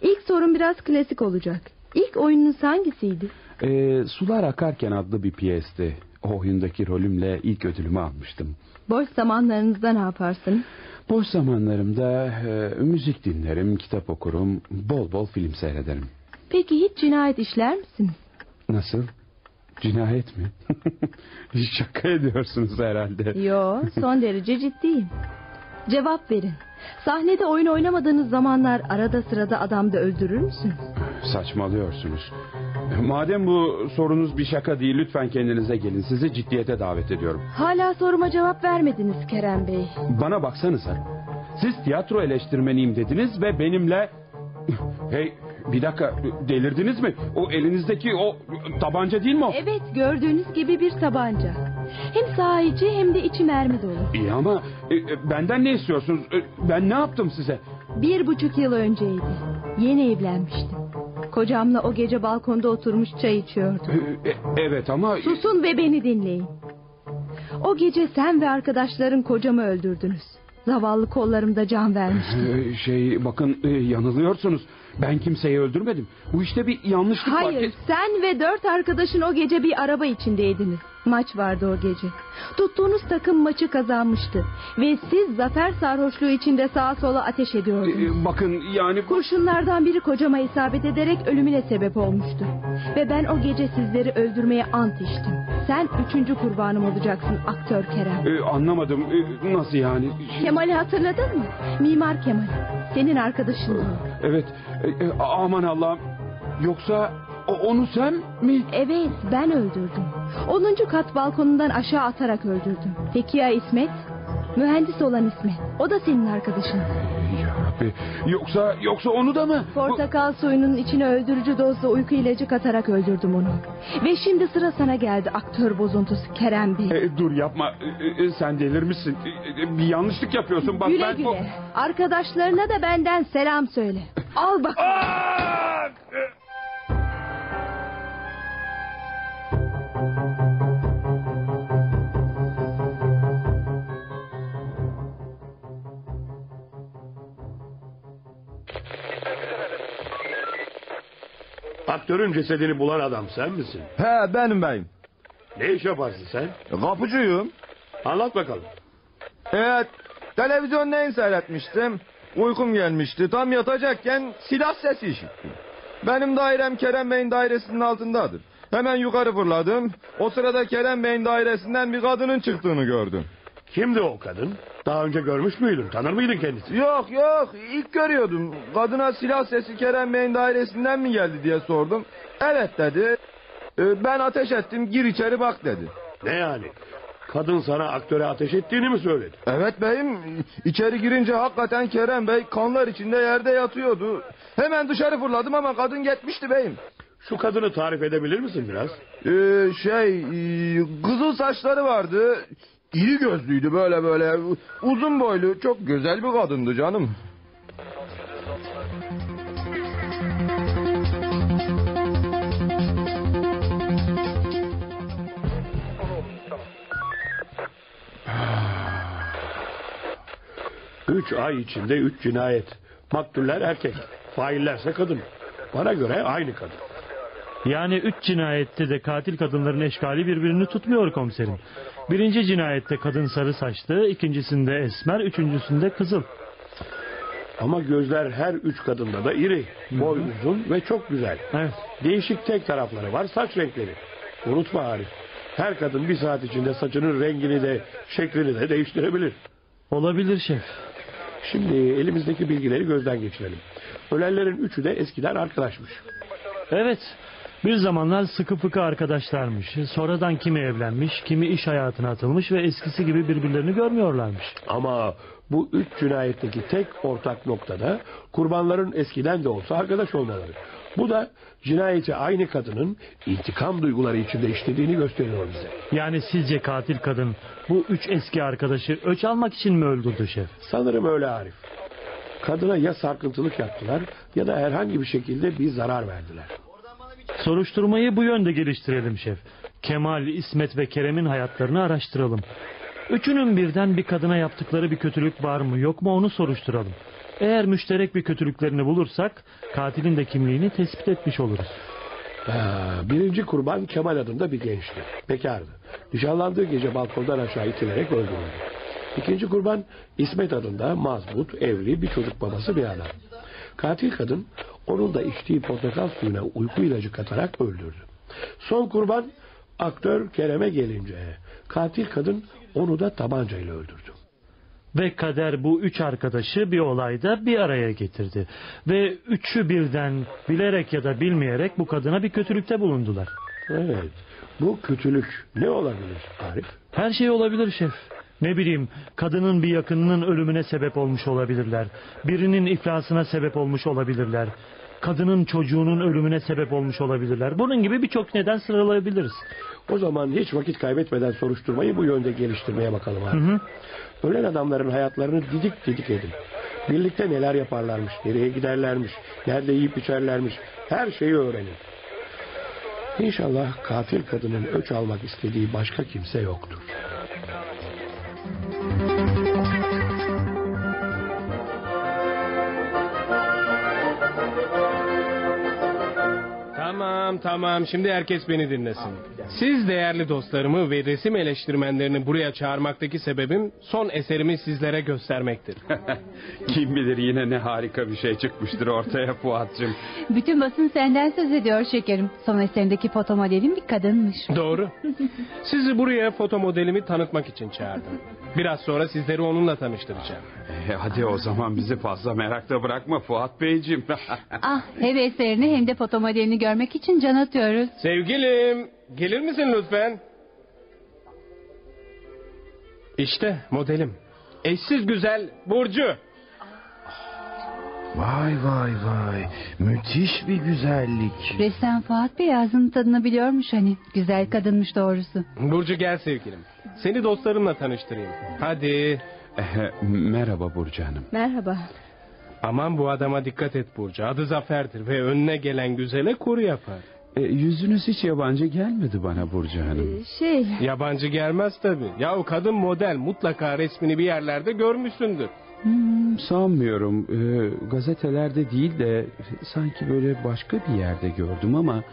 İlk sorum biraz klasik olacak. İlk oyununuz hangisiydi? Eh, Sular Akarken adlı bir piyesti. O oyundaki rolümle ilk ödülümü almıştım. Boş zamanlarınızda ne yaparsınız? Boş zamanlarımda eh, müzik dinlerim, kitap okurum, bol bol film seyrederim. Peki hiç cinayet işler misiniz? Nasıl? Cinayet mi? Şaka ediyorsunuz herhalde. Yo, son derece ciddiyim. Cevap verin. Sahnede oyun oynamadığınız zamanlar arada sırada adam da öldürür müsünüz? Saçmalıyorsunuz. Madem bu sorunuz bir şaka değil lütfen kendinize gelin. Sizi ciddiyete davet ediyorum. Hala soruma cevap vermediniz Kerem Bey. Bana baksanıza. Siz tiyatro eleştirmeniyim dediniz ve benimle... Hey bir dakika delirdiniz mi? O elinizdeki o tabanca değil mi o? Evet gördüğünüz gibi bir tabanca. Hem sahici hem de içi mermi dolu. İyi ama e, e, benden ne istiyorsunuz? E, Ben ne yaptım size? Bir buçuk yıl önceydi. Yeni evlenmiştim. Kocamla o gece balkonda oturmuş çay içiyorduk. E, e, Evet ama... Susun ve beni dinleyin. O gece sen ve arkadaşların kocamı öldürdünüz. Zavallı kollarımda can vermişti. Ee, Şey bakın e, yanılıyorsunuz. Ben kimseyi öldürmedim. Bu işte bir yanlışlık var. Hayır sen ve dört arkadaşın o gece bir araba içindeydiniz. Maç vardı o gece. Tuttuğunuz takım maçı kazanmıştı. Ve siz zafer sarhoşluğu içinde sağa sola ateş ediyordunuz. Ee, Bakın yani Kurşunlardan biri kocama isabet ederek ölümüne sebep olmuştu. Ve ben o gece sizleri öldürmeye ant içtim. Sen üçüncü kurbanım olacaksın aktör Kerem. e, anlamadım. E, Nasıl yani? Kemal'i hatırladın mı? Mimar Kemal. Senin arkadaşın. Evet. e, e, Aman Allah'ım. Yoksa onu sen mi? Evet ben öldürdüm. 10. kat balkonundan aşağı atarak öldürdüm. Peki ya İsmet? Mühendis olan İsmet. O da senin arkadaşın. Yarabbi. Yoksa yoksa onu da mı? Portakal suyunun içine öldürücü dozda uyku ilacı katarak öldürdüm onu. Ve şimdi sıra sana geldi aktör bozuntusu Kerem Bey. E, dur yapma. E, e, sen delirmişsin. E, e, bir yanlışlık yapıyorsun. Bak güle ben bu- güle. Arkadaşlarına da benden selam söyle. Al bak. Aa! Aktörün cesedini bulan adam sen misin? He benim beyim. Ne iş yaparsın sen? Kapıcıyım. Anlat bakalım. Evet. Televizyon neyin seyretmiştim? Uykum gelmişti. Tam yatacakken silah sesi işittim. Benim dairem Kerem Bey'in dairesinin altındadır. Hemen yukarı fırladım. O sırada Kerem Bey'in dairesinden bir kadının çıktığını gördüm. Kimdi o kadın? Daha önce görmüş müydün? Tanır mıydın kendisini? Yok yok ilk görüyordum. Kadına silah sesi Kerem Bey'in dairesinden mi geldi diye sordum. Evet dedi. Ee, Ben ateş ettim gir içeri bak dedi. Ne yani? Kadın sana aktöre ateş ettiğini mi söyledi? Evet beyim içeri girince hakikaten Kerem Bey kanlar içinde yerde yatıyordu. Hemen dışarı fırladım ama kadın gitmişti beyim. Şu kadını tarif edebilir misin biraz? Ee, şey e, kızıl saçları vardı. İri gözlüydü böyle böyle uzun boylu çok güzel bir kadındı canım. Üç ay içinde üç cinayet. Maktuller erkek. Faillerse kadın. Bana göre aynı kadın. Yani üç cinayette de katil kadınların eşkali birbirini tutmuyor komiserim. Birinci cinayette kadın sarı saçlı, ikincisinde esmer, üçüncüsünde kızıl. Ama gözler her üç kadında da iri, boy uzun ve çok güzel. Evet. Değişik tek tarafları var, saç renkleri. Unutma Arif, her kadın bir saat içinde saçının rengini de şeklini de değiştirebilir. Olabilir şef. Şimdi elimizdeki bilgileri gözden geçirelim. Ölenlerin üçü de eskiden arkadaşmış. Evet. Bir zamanlar sıkı fıkı arkadaşlarmış. Sonradan kimi evlenmiş, kimi iş hayatına atılmış ve eskisi gibi birbirlerini görmüyorlarmış. Ama bu üç cinayetteki tek ortak noktada kurbanların eskiden de olsa arkadaş olmaları. Bu da cinayeti aynı kadının intikam duyguları içinde işlediğini gösteriyor bize. Yani sizce katil kadın bu üç eski arkadaşı öç almak için mi öldürdü şef? Sanırım öyle Arif. Kadına ya sarkıntılık yaptılar ya da herhangi bir şekilde bir zarar verdiler. Soruşturmayı bu yönde geliştirelim şef. Kemal, İsmet ve Kerem'in hayatlarını araştıralım. Üçünün birden bir kadına yaptıkları bir kötülük var mı yok mu onu soruşturalım. Eğer müşterek bir kötülüklerini bulursak katilin de kimliğini tespit etmiş oluruz. Ha, birinci kurban Kemal adında bir gençti. Bekardı. Nişanlandığı gece balkondan aşağı itilerek öldürüldü. İkinci kurban İsmet adında mazbut, evli bir çocuk babası bir adam. Katil kadın onun da içtiği portakal suyuna uyku ilacı katarak öldürdü. Son kurban aktör Kerem'e gelince katil kadın onu da tabancayla öldürdü. Ve kader bu üç arkadaşı bir olayda bir araya getirdi. Ve üçü birden bilerek ya da bilmeyerek bu kadına bir kötülükte bulundular. Evet. Bu kötülük ne olabilir Arif? Her şey olabilir şef. Ne bileyim kadının bir yakınının ölümüne sebep olmuş olabilirler. Birinin iflasına sebep olmuş olabilirler. Kadının çocuğunun ölümüne sebep olmuş olabilirler. Bunun gibi birçok neden sıralayabiliriz. O zaman hiç vakit kaybetmeden soruşturmayı bu yönde geliştirmeye bakalım abi. Hı hı. Ölen adamların hayatlarını didik didik edin. Birlikte neler yaparlarmış, nereye giderlermiş, nerede yiyip içerlermiş, her şeyi öğrenin. İnşallah katil kadının öç almak istediği başka kimse yoktur. Tamam tamam şimdi herkes beni dinlesin. Siz değerli dostlarımı ve resim eleştirmenlerini buraya çağırmaktaki sebebim son eserimi sizlere göstermektir. Kim bilir yine ne harika bir şey çıkmıştır ortaya Fuat'cığım. Bütün basın senden söz ediyor şekerim. Son eserindeki foto modelin bir kadınmış. Doğru. Sizi buraya foto modelimi tanıtmak için çağırdım. Biraz sonra sizleri onunla tanıştıracağım. E, hadi o zaman bizi fazla merakta bırakma Fuat Beyciğim. Ah hem eserini hem de foto modelini görmek için can atıyoruz. Sevgilim, gelir misin lütfen? İşte modelim. Eşsiz güzel Burcu. Vay vay vay. Müthiş bir güzellik. Ressam Fuat Bey ağzının tadını biliyormuş hani. Güzel kadınmış doğrusu. Burcu gel sevgilim. Seni dostlarımla tanıştırayım. Hadi. E, Merhaba Burcu Hanım. Merhaba. Aman bu adama dikkat et Burcu. Adı Zafer'dir ve önüne gelen güzele kur yapar. E, yüzünüz hiç yabancı gelmedi bana Burcu Hanım. Şey Yabancı gelmez tabii. Ya o kadın model mutlaka resmini bir yerlerde görmüşsündür. Hmm, sanmıyorum. E, gazetelerde değil de sanki böyle başka bir yerde gördüm ama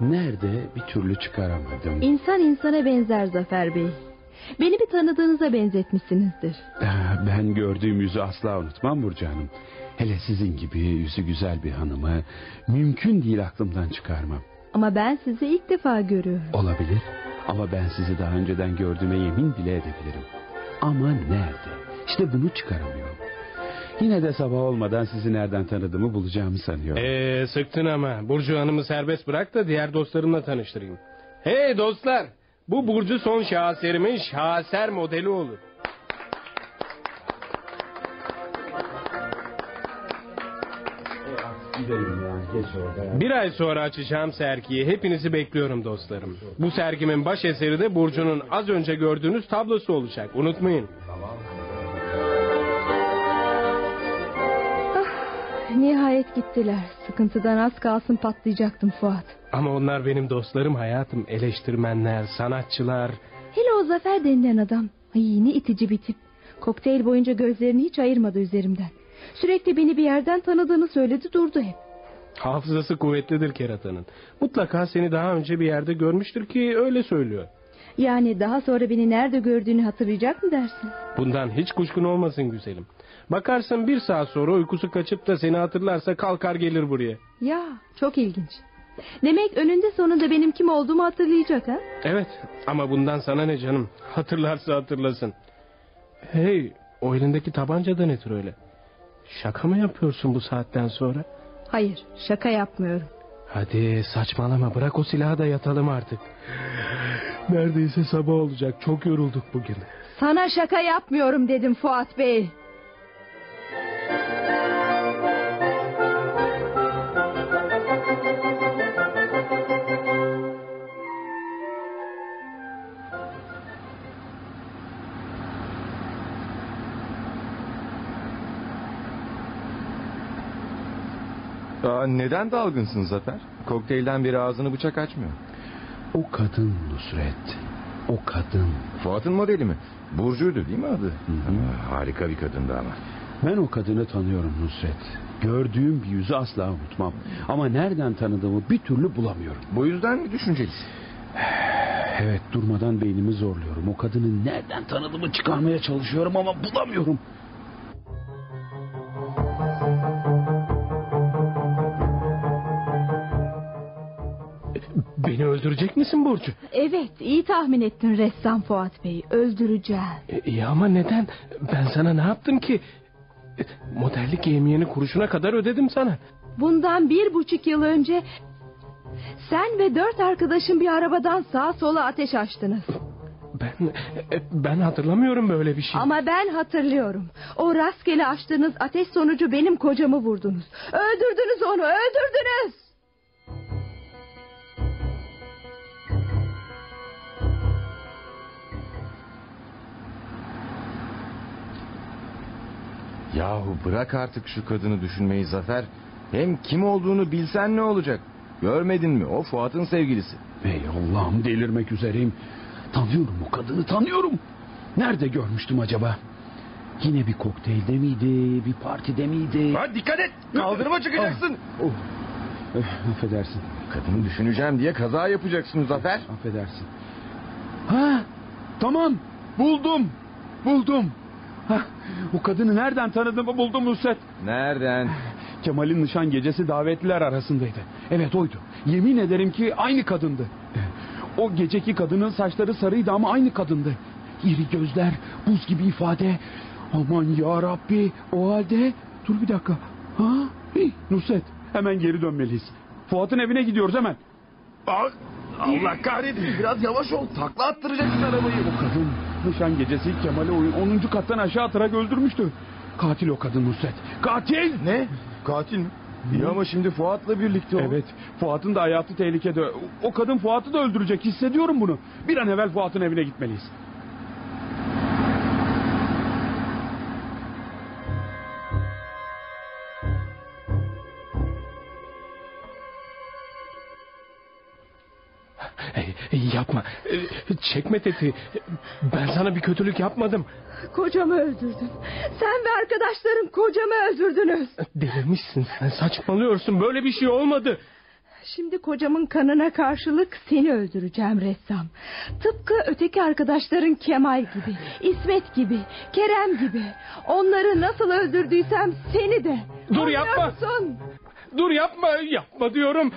nerede bir türlü çıkaramadım. insan insana benzer Zafer Bey. Beni bir tanıdığınıza benzetmişsinizdir. Ah, Ben gördüğüm yüzü asla unutmam Burcu Hanım. Hele sizin gibi yüzü güzel bir hanımı mümkün değil aklımdan çıkarmam. Ama ben sizi ilk defa görüyorum. Olabilir ama ben sizi daha önceden gördüğüme yemin bile edebilirim. Ama nerede? İşte bunu çıkaramıyorum. Yine de sabah olmadan sizi nereden tanıdığımı bulacağımı sanıyorum. Ee, sıktın ama. Burcu Hanım'ı serbest bırak da diğer dostlarımla tanıştırayım. Hey dostlar. Bu Burcu son şaheserimin şaheser modeli olur. Gidelim ya geç orada Bir ay sonra açacağım sergiyi hepinizi bekliyorum dostlarım. Bu sergimin baş eseri de Burcu'nun az önce gördüğünüz tablosu olacak. Unutmayın. Nihayet gittiler. Sıkıntıdan az kalsın patlayacaktım Fuat. Ama onlar benim dostlarım hayatım. Eleştirmenler, sanatçılar. Hele o Zafer denilen adam. Ay ne itici bir tip. Kokteyl boyunca gözlerini hiç ayırmadı üzerimden. Sürekli beni bir yerden tanıdığını söyledi durdu hep. Hafızası kuvvetlidir keratanın. Mutlaka seni daha önce bir yerde görmüştür ki öyle söylüyor. Yani daha sonra beni nerede gördüğünü hatırlayacak mı dersin? Bundan hiç kuşkun olmasın güzelim. Bakarsın bir saat sonra uykusu kaçıp da seni hatırlarsa kalkar gelir buraya. Ya çok ilginç. Demek önünde sonunda benim kim olduğumu hatırlayacak ha? Evet ama bundan sana ne canım? Hatırlarsa hatırlasın. Hey o elindeki tabanca da nedir öyle? Şaka mı yapıyorsun bu saatten sonra? Hayır şaka yapmıyorum. Hadi saçmalama bırak o silahı da yatalım artık. Neredeyse sabah olacak çok yorulduk bugün. Sana şaka yapmıyorum dedim Fuat Bey. Aa, neden dalgınsın Zafer? Kokteylden beri ağzını bıçak açmıyor. O kadın Nusret. O kadın. Fuat'ın modeli mi? Burcu'ydu değil mi adı? Aa, harika bir kadındı ama. Ben o kadını tanıyorum Nusret. Gördüğüm bir yüzü asla unutmam. Ama nereden tanıdığımı bir türlü bulamıyorum. Bu yüzden mi düşüncelisin? Evet durmadan beynimi zorluyorum. O kadını nereden tanıdığımı çıkarmaya çalışıyorum ama bulamıyorum. Öldürecek misin Burcu? Evet iyi tahmin ettin ressam Fuat Bey. Öldüreceğim. E, iyi ama neden? Ben sana ne yaptım ki? E, Modellik yemiyeni kuruşuna kadar ödedim sana. Bundan bir buçuk yıl önce sen ve dört arkadaşın bir arabadan sağa sola ateş açtınız. Ben e, ben hatırlamıyorum böyle bir şey. Ama ben hatırlıyorum. O rastgele açtığınız ateş sonucu benim kocamı vurdunuz. Öldürdünüz onu öldürdünüz. Yahu bırak artık şu kadını düşünmeyi Zafer. Hem kim olduğunu bilsen ne olacak? Görmedin mi? O Fuat'ın sevgilisi. Ey Allah'ım delirmek üzereyim. Tanıyorum o kadını tanıyorum. Nerede görmüştüm acaba? Yine bir kokteylde miydi? Bir partide miydi? Ha, dikkat et! Kaldırıma çıkacaksın. Oh. Eh, affedersin. Kadını düşüneceğim diye kaza yapacaksın Zafer. Affedersin. Ha, tamam. Buldum. Buldum. Ha, o kadını nereden tanıdığımı buldum Nusret. Nereden? Kemal'in nişan gecesi davetliler arasındaydı. Evet oydu. Yemin ederim ki aynı kadındı. O geceki kadının saçları sarıydı ama aynı kadındı. İri gözler, buz gibi ifade. Aman ya Rabbi. O halde dur bir dakika. Ha? Hey, Nusret hemen geri dönmeliyiz. Fuat'ın evine gidiyoruz hemen. Aa, Allah kahretsin biraz yavaş ol. Takla attıracaksın arabayı. O kadın nişan gecesi Kemal'i oyun 10. kattan aşağı atarak öldürmüştü. Katil o kadın Nusret. Katil! Ne? Katil mi? İyi ama şimdi Fuat'la birlikte o. Evet. Fuat'ın da hayatı tehlikede. O kadın Fuat'ı da öldürecek. Hissediyorum bunu. Bir an evvel Fuat'ın evine gitmeliyiz. Yapma. E, Çekme tetiği. Ben sana bir kötülük yapmadım. Kocamı öldürdün. Sen ve arkadaşların kocamı öldürdünüz. Delirmişsin sen saçmalıyorsun. Böyle bir şey olmadı. Şimdi kocamın kanına karşılık seni öldüreceğim ressam. Tıpkı öteki arkadaşların Kemal gibi, İsmet gibi, Kerem gibi. Onları nasıl öldürdüysem seni de. Dur, Anlıyor yapma. musun? Dur yapma yapma diyorum.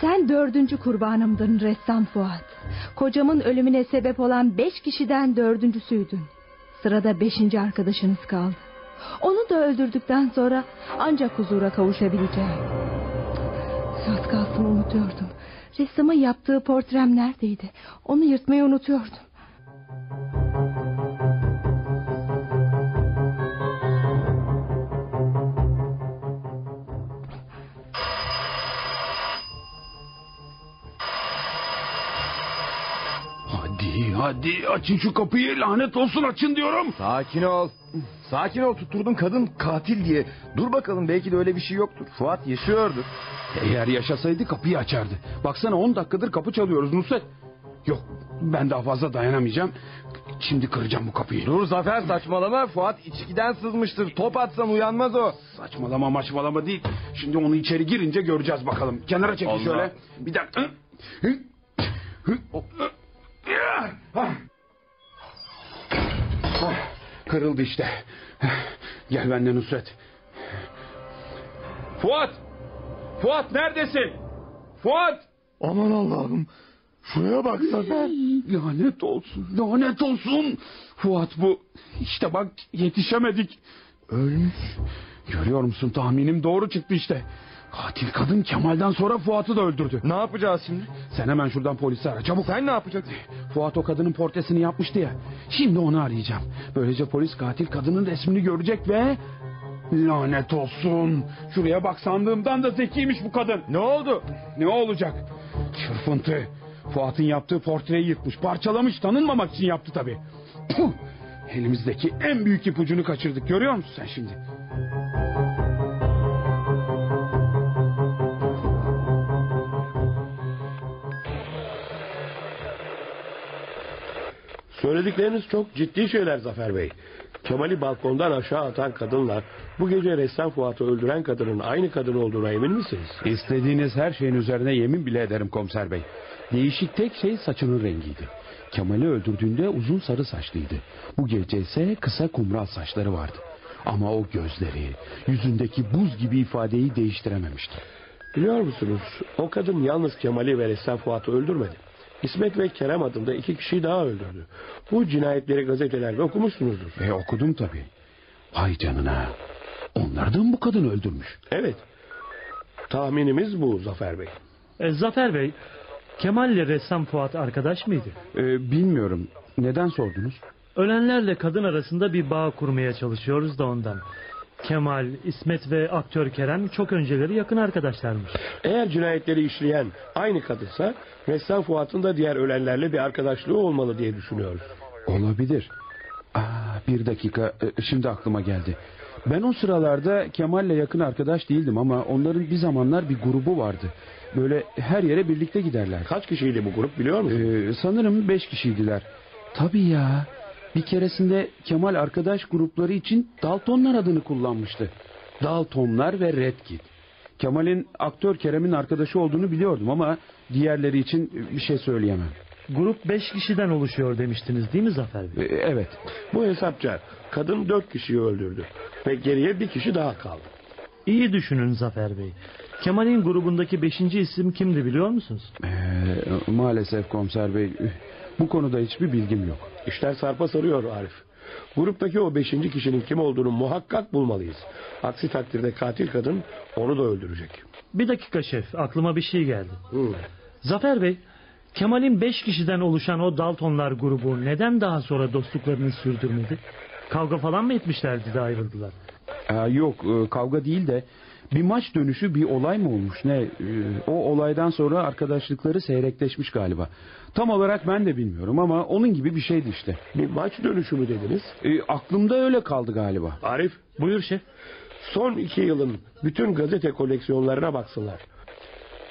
Sen dördüncü kurbanımdın ressam Fuat. Kocamın ölümüne sebep olan beş kişiden dördüncüsüydün. Sırada beşinci arkadaşınız kaldı. Onu da öldürdükten sonra ancak huzura kavuşabileceğim. Az kalsın unutuyordum. Ressamın yaptığı portrem neredeydi? Onu yırtmayı unutuyordum. Hadi açın şu kapıyı lanet olsun açın diyorum. Sakin ol. Sakin ol tutturdun kadın katil diye. Dur bakalım belki de öyle bir şey yoktur. Fuat yaşıyordur. Eğer yaşasaydı kapıyı açardı. Baksana 10 dakikadır kapı çalıyoruz Nusret. Yok ben daha fazla dayanamayacağım. Şimdi kıracağım bu kapıyı. Dur Zafer saçmalama. Fuat içkiden sızmıştır. Top atsan uyanmaz o. Saçmalama maçmalama değil. Şimdi onu içeri girince göreceğiz bakalım. Kenara çekil Allah. şöyle. Bir dakika. Kırıldı işte. Gel benden Nusret. Fuat! Fuat neredesin? Fuat! Aman Allah'ım. Şuraya bak Zafer. Lanet olsun, lanet olsun. Fuat bu. İşte bak yetişemedik. Ölmüş. Görüyor musun tahminim doğru çıktı işte. Katil kadın Kemal'den sonra Fuat'ı da öldürdü. Ne yapacağız şimdi? Sen hemen şuradan polisi ara çabuk. Sen ne yapacaksın? Fuat o kadının portresini yapmıştı ya. Şimdi onu arayacağım. Böylece polis katil kadının resmini görecek ve... Lanet olsun. Şuraya bak sandığımdan da zekiymiş bu kadın. Ne oldu? Ne olacak? Çırpıntı. Fuat'ın yaptığı portreyi yıkmış, parçalamış, tanınmamak için yaptı tabii. Puh! Elimizdeki en büyük ipucunu kaçırdık. Görüyor musun sen şimdi? Söyledikleriniz çok ciddi şeyler Zafer Bey. Kemal'i balkondan aşağı atan kadınla bu gece ressam Fuat'ı öldüren kadının aynı kadın olduğuna emin misiniz? İstediğiniz her şeyin üzerine yemin bile ederim komiser bey. Değişik tek şey saçının rengiydi. Kemal'i öldürdüğünde uzun sarı saçlıydı. Bu gece ise kısa kumral saçları vardı. Ama o gözleri, yüzündeki buz gibi ifadeyi değiştirememişti. Biliyor musunuz o kadın yalnız Kemal'i ve ressam Fuat'ı öldürmedi. İsmet ve Kerem adında iki kişiyi daha öldürdü. Bu cinayetleri gazetelerde okumuşsunuzdur. E okudum tabii. Vay canına. Onları da mı bu kadın öldürmüş? Evet. Tahminimiz bu Zafer Bey. E, Zafer Bey, Kemal ile ressam Fuat arkadaş mıydı? E, bilmiyorum. Neden sordunuz? Ölenlerle kadın arasında bir bağ kurmaya çalışıyoruz da ondan. Kemal, İsmet ve aktör Kerem çok önceleri yakın arkadaşlarmış. Eğer cinayetleri işleyen aynı kadınsa ressam Fuat'ın da diğer ölenlerle bir arkadaşlığı olmalı diye düşünüyoruz. Olabilir. Aa, bir dakika e, şimdi aklıma geldi. Ben o sıralarda Kemal'le yakın arkadaş değildim ama onların bir zamanlar bir grubu vardı. Böyle her yere birlikte giderler. Kaç kişiydi bu grup biliyor musun? Ee, sanırım beş kişiydiler. Tabii ya. Bir keresinde Kemal arkadaş grupları için Daltonlar adını kullanmıştı. Daltonlar ve Red Kit. Kemal'in aktör Kerem'in arkadaşı olduğunu biliyordum ama diğerleri için bir şey söyleyemem. Grup beş kişiden oluşuyor demiştiniz değil mi Zafer Bey? Ee, evet. Bu hesapça kadın dört kişiyi öldürdü. Ve geriye bir kişi daha kaldı. İyi düşünün Zafer Bey. Kemal'in grubundaki beşinci isim kimdi biliyor musunuz? Ee, maalesef komiser bey bu konuda hiçbir bilgim yok. İşler sarpa sarıyor Arif. Gruptaki o beşinci kişinin kim olduğunu muhakkak bulmalıyız. Aksi takdirde katil kadın onu da öldürecek. Bir dakika şef, aklıma bir şey geldi. Hmm. Zafer Bey, Kemal'in beş kişiden oluşan o Daltonlar grubu neden daha sonra dostluklarını sürdürmedi? Kavga falan mı etmişlerdi de ayrıldılar? Ee, yok e, kavga değil de bir maç dönüşü bir olay mı olmuş ne? Ee, o olaydan sonra arkadaşlıkları seyrekleşmiş galiba. Tam olarak ben de bilmiyorum ama onun gibi bir şeydi işte. Bir maç dönüşü mü dediniz? Ee, aklımda öyle kaldı galiba. Arif Buyur şef. son iki yılın bütün gazete koleksiyonlarına baksınlar.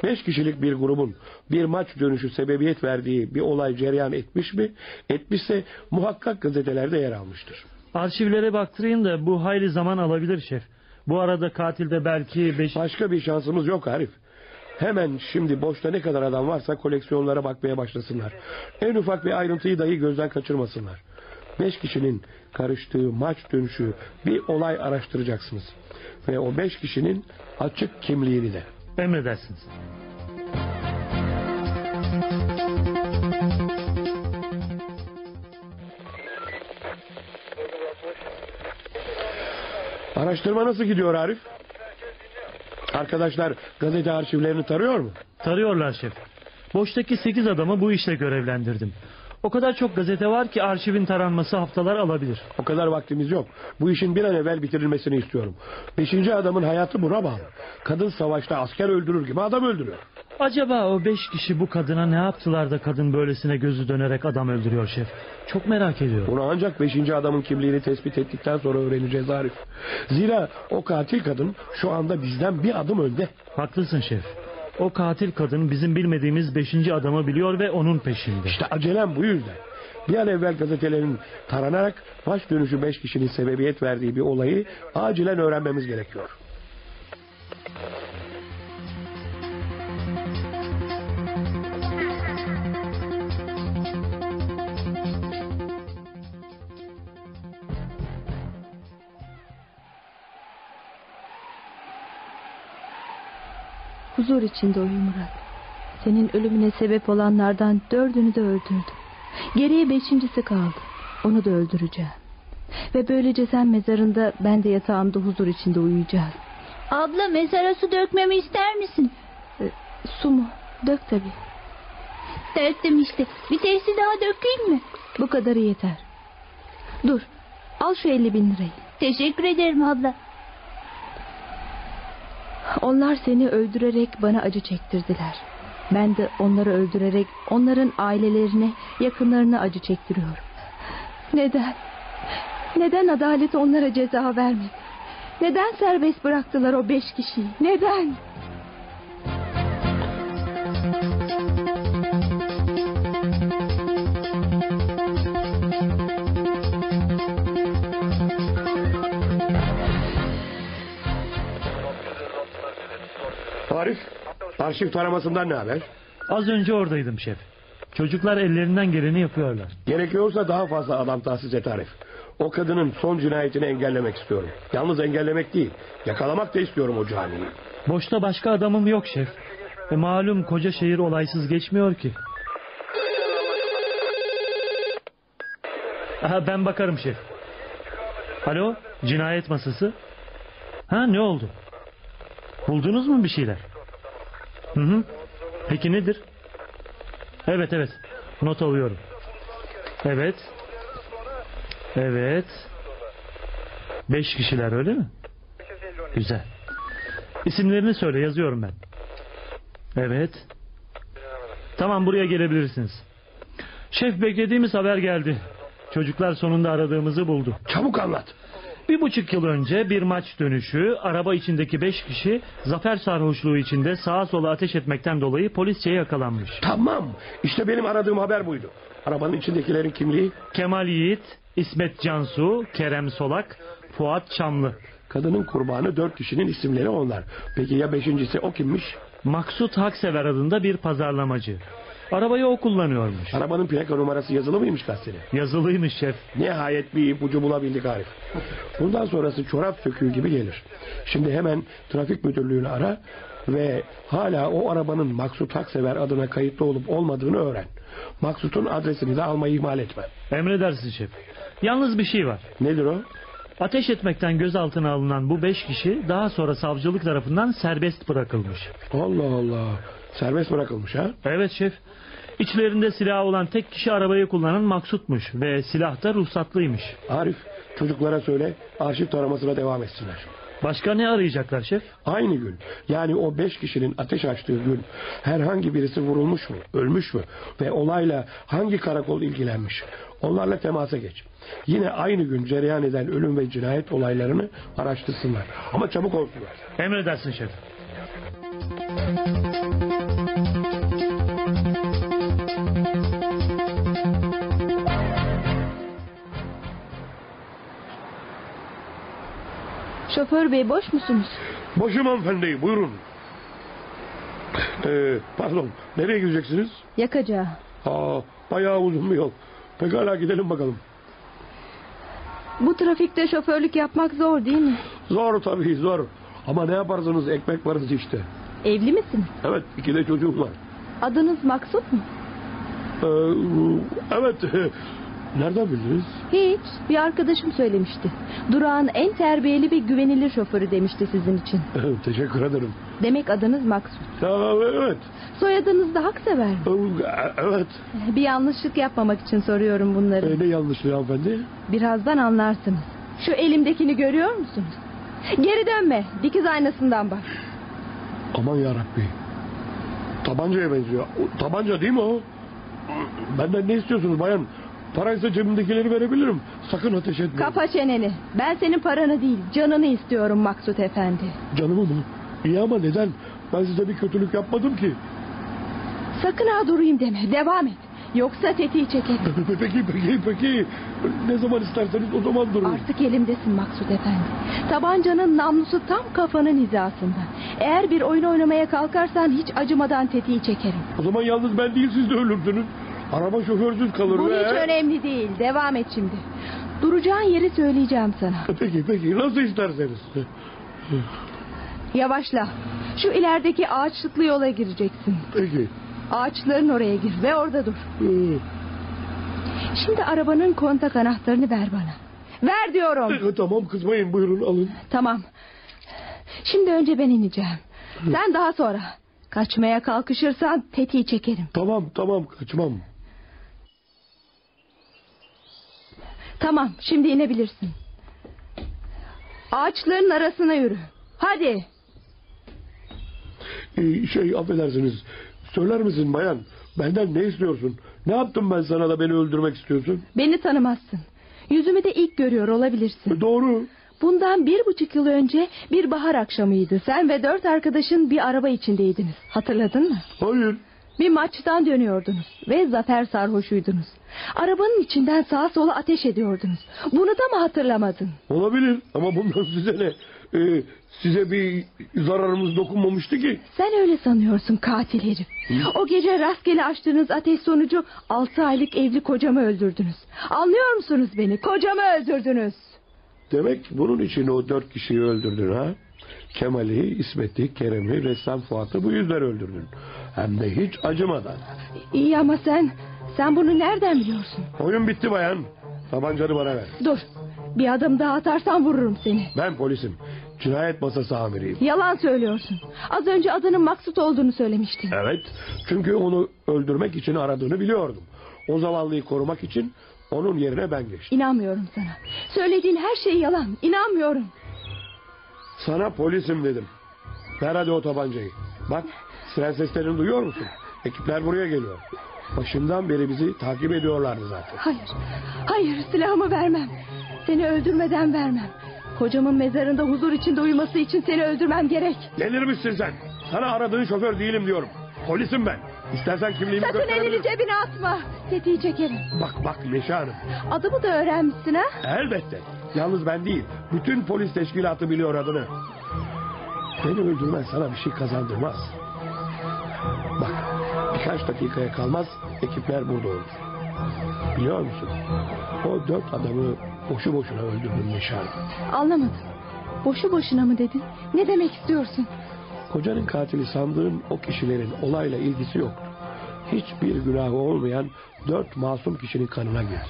Beş kişilik bir grubun bir maç dönüşü sebebiyet verdiği bir olay cereyan etmiş mi? Etmişse muhakkak gazetelerde yer almıştır. Arşivlere baktırayım da bu hayli zaman alabilir şef. Bu arada katil de belki beş... Başka bir şansımız yok Arif. Hemen şimdi boşta ne kadar adam varsa koleksiyonlara bakmaya başlasınlar. En ufak bir ayrıntıyı dahi gözden kaçırmasınlar. Beş kişinin karıştığı maç dönüşü bir olay araştıracaksınız. Ve o beş kişinin açık kimliğini de. Emredersiniz. Araştırma nasıl gidiyor Arif? Arkadaşlar gazete arşivlerini tarıyor mu? Tarıyorlar şef. Boştaki sekiz adamı bu işle görevlendirdim. O kadar çok gazete var ki arşivin taranması haftalar alabilir. O kadar vaktimiz yok. Bu işin bir an evvel bitirilmesini istiyorum. Beşinci adamın hayatı buna bağlı. Kadın savaşta asker öldürür gibi adam öldürüyor. Acaba o beş kişi bu kadına ne yaptılar da kadın böylesine gözü dönerek adam öldürüyor şef? Çok merak ediyorum. Bunu ancak beşinci adamın kimliğini tespit ettikten sonra öğreneceğiz Arif. Zira o katil kadın şu anda bizden bir adım önde. Haklısın şef. O katil kadın bizim bilmediğimiz beşinci adamı biliyor ve onun peşinde. İşte acelem bu yüzden. Bir an evvel gazetelerin taranarak baş dönüşü beş kişinin sebebiyet verdiği bir olayı acilen öğrenmemiz gerekiyor. Huzur içinde uyu Murat. Senin ölümüne sebep olanlardan dördünü de öldürdüm. Geriye beşincisi kaldı. Onu da öldüreceğim. Ve böylece sen mezarında ben de yatağımda huzur içinde uyuyacağız. Abla mezara su dökmemi ister misin? Ee, su mu? Dök tabii. Döktüm işte. Bir tepsi daha dökeyim mi? Bu kadarı yeter. Dur. Al şu 50 bin lirayı. Teşekkür ederim abla. Onlar seni öldürerek bana acı çektirdiler. Ben de onları öldürerek onların ailelerine, yakınlarına acı çektiriyorum. Neden? Neden adalet onlara ceza vermedi? Neden serbest bıraktılar o beş kişiyi? Neden? Arif, arşiv taramasından ne haber? Az önce oradaydım şef. Çocuklar ellerinden geleni yapıyorlar. Gerekiyorsa daha fazla adam tahsis et Arif. O kadının son cinayetini engellemek istiyorum. Yalnız engellemek değil, yakalamak da istiyorum o caniyi. Boşta başka adamım yok şef. E malum koca şehir olaysız geçmiyor ki. Aha, ben bakarım şef. Alo, cinayet masası. Ha ne oldu? Buldunuz mu bir şeyler? Hı hı. Peki nedir? Evet evet. Not alıyorum. Evet. Evet. Beş kişiler öyle mi? Güzel. İsimlerini söyle yazıyorum ben. Evet. Tamam buraya gelebilirsiniz. Şef beklediğimiz haber geldi. Çocuklar sonunda aradığımızı buldu. Çabuk anlat. Bir buçuk yıl önce bir maç dönüşü araba içindeki beş kişi zafer sarhoşluğu içinde sağa sola ateş etmekten dolayı polisçe yakalanmış. Tamam, işte benim aradığım haber buydu. Arabanın içindekilerin kimliği? Kemal Yiğit, İsmet Cansu, Kerem Solak, Fuat Çamlı. Kadının kurbanı dört kişinin isimleri onlar. Peki ya beşincisi o kimmiş? Maksut Haksever adında bir pazarlamacı. Arabayı o kullanıyormuş. Arabanın plaka numarası yazılı mıymış gazetede? Yazılıymış şef. Nihayet bir ipucu bulabildik Arif. Bundan sonrası çorap söküğü gibi gelir. Şimdi hemen trafik müdürlüğünü ara ve hala o arabanın Maksut Haksever adına kayıtlı olup olmadığını öğren. Maksut'un adresini de almayı ihmal etme. Emredersin şef. Yalnız bir şey var. Nedir o? Ateş etmekten gözaltına alınan bu beş kişi daha sonra savcılık tarafından serbest bırakılmış. Allah Allah. Serbest bırakılmış ha? Evet şef. İçlerinde silah olan tek kişi arabayı kullanan Maksut'muş ve silah da ruhsatlıymış. Arif çocuklara söyle arşiv taramasına devam etsinler. Başka ne arayacaklar şef? Aynı gün yani o beş kişinin ateş açtığı gün herhangi birisi vurulmuş mu, ölmüş mü ve olayla hangi karakol ilgilenmiş onlarla temasa geç. Yine aynı gün cereyan eden ölüm ve cinayet olaylarını araştırsınlar. Ama çabuk olsunlar. Emredersin şef. Şoför bey boş musunuz? Boşum hanımefendi buyurun. Ee, pardon nereye gideceksiniz? Yakacağı. Aa, bayağı uzun bir yol. Pekala gidelim bakalım. Bu trafikte şoförlük yapmak zor değil mi? Zor tabii zor. Ama ne yaparsınız ekmek parası işte. Evli misiniz? Evet iki de çocuğum var. Adınız Maksut mu? Ee, evet. Nereden bildiniz? Hiç. Bir arkadaşım söylemişti. Durağın en terbiyeli ve güvenilir şoförü demişti sizin için. Teşekkür ederim. Demek adınız Maksut. Ya, evet. Soyadınız da Haksever mi? Evet. Bir yanlışlık yapmamak için soruyorum bunları. Ee, ne yanlışlığı hanımefendi? Birazdan anlarsınız. Şu elimdekini görüyor musunuz? Geri dönme. Dikiz aynasından bak. Aman yarabbi. Tabancaya benziyor. O, tabanca değil mi o? Benden ne istiyorsunuz bayan? Paraysa cebimdekileri verebilirim. Sakın ateş etmeyin. Kapa çeneni. Ben senin paranı değil canını istiyorum Maksut Efendi. Canımı mı? İyi ama neden? Ben size bir kötülük yapmadım ki. Sakın ha durayım deme. Devam et. Yoksa tetiği çekerim. Peki peki peki. Ne zaman isterseniz o zaman durun. Artık elimdesin Maksut Efendi. Tabancanın namlusu tam kafanın hizasında. Eğer bir oyun oynamaya kalkarsan hiç acımadan tetiği çekerim. O zaman yalnız ben değil siz de ölürsünüz. Araba şoförsüz kalır Bu ve... hiç önemli değil. Devam et şimdi. Duracağın yeri söyleyeceğim sana. Peki peki nasıl isterseniz. Yavaşla. Şu ilerideki ağaçlıklı yola gireceksin. Peki. Ağaçların oraya gir ve orada dur. Ee, Şimdi arabanın kontak anahtarını ver bana. Ver diyorum. e, tamam kızmayın buyurun alın. Tamam. Şimdi önce ben ineceğim. Sen daha sonra. Kaçmaya kalkışırsan tetiği çekerim. Tamam tamam kaçmam. Tamam şimdi inebilirsin. Ağaçların arasına yürü. Hadi. Ee, şey affedersiniz. Söyler misin bayan? Benden ne istiyorsun? Ne yaptım ben sana da beni öldürmek istiyorsun? Beni tanımazsın. Yüzümü de ilk görüyor olabilirsin. E, doğru. Bundan bir buçuk yıl önce bir bahar akşamıydı. Sen ve dört arkadaşın bir araba içindeydiniz. Hatırladın mı? Hayır. Bir maçtan dönüyordunuz ve zafer sarhoşuydunuz. Arabanın içinden sağa sola ateş ediyordunuz. Bunu da mı hatırlamadın? Olabilir ama bundan size ne? Ee, size bir zararımız dokunmamıştı ki. Sen öyle sanıyorsun katil herif. O gece rastgele açtığınız ateş sonucu altı aylık evli kocamı öldürdünüz. Anlıyor musunuz beni? Kocamı öldürdünüz. Demek bunun için o dört kişiyi öldürdün ha? Kemal'i, İsmet'i, Kerem'i, ressam Fuat'ı bu yüzden öldürdün. Hem de hiç acımadan. İyi ama sen, sen bunu nereden biliyorsun? Oyun bitti bayan. Tabancanı bana ver. Dur, bir adım daha atarsan vururum seni. Ben polisim. Cinayet masası amiriyim. Yalan söylüyorsun. Az önce adının Maksut olduğunu söylemiştin. Evet. Çünkü onu öldürmek için aradığını biliyordum. O zavallıyı korumak için onun yerine ben geçtim. İnanmıyorum sana. Söylediğin her şey yalan. İnanmıyorum. Sana polisim dedim. Ver hadi o tabancayı. Bak siren seslerini duyuyor musun? Ekipler buraya geliyor. Başından beri bizi takip ediyorlardı zaten. Hayır, hayır silahımı vermem. Seni öldürmeden vermem. Kocamın mezarında huzur içinde uyuması için seni öldürmem gerek. Delirmişsin sen. Sana aradığın şoför değilim diyorum. Polisim ben. İstersen kimliğimi Sakın elini cebine atma. Tetiği çekerim. Bak bak Neşe Hanım. Adımı da öğrenmişsin ha? Elbette. Yalnız ben değil. Bütün polis teşkilatı biliyor adını. Beni öldürmen sana bir şey kazandırmaz. Bak birkaç dakikaya kalmaz ekipler burada olur. Biliyor musun? O dört adamı boşu boşuna öldürdün Neşe Hanım. Anlamadım. Boşu boşuna mı dedin? Ne demek istiyorsun? Kocanın katili sandığın o kişilerin olayla ilgisi yoktu. Hiçbir günahı olmayan dört masum kişinin kanına girdi.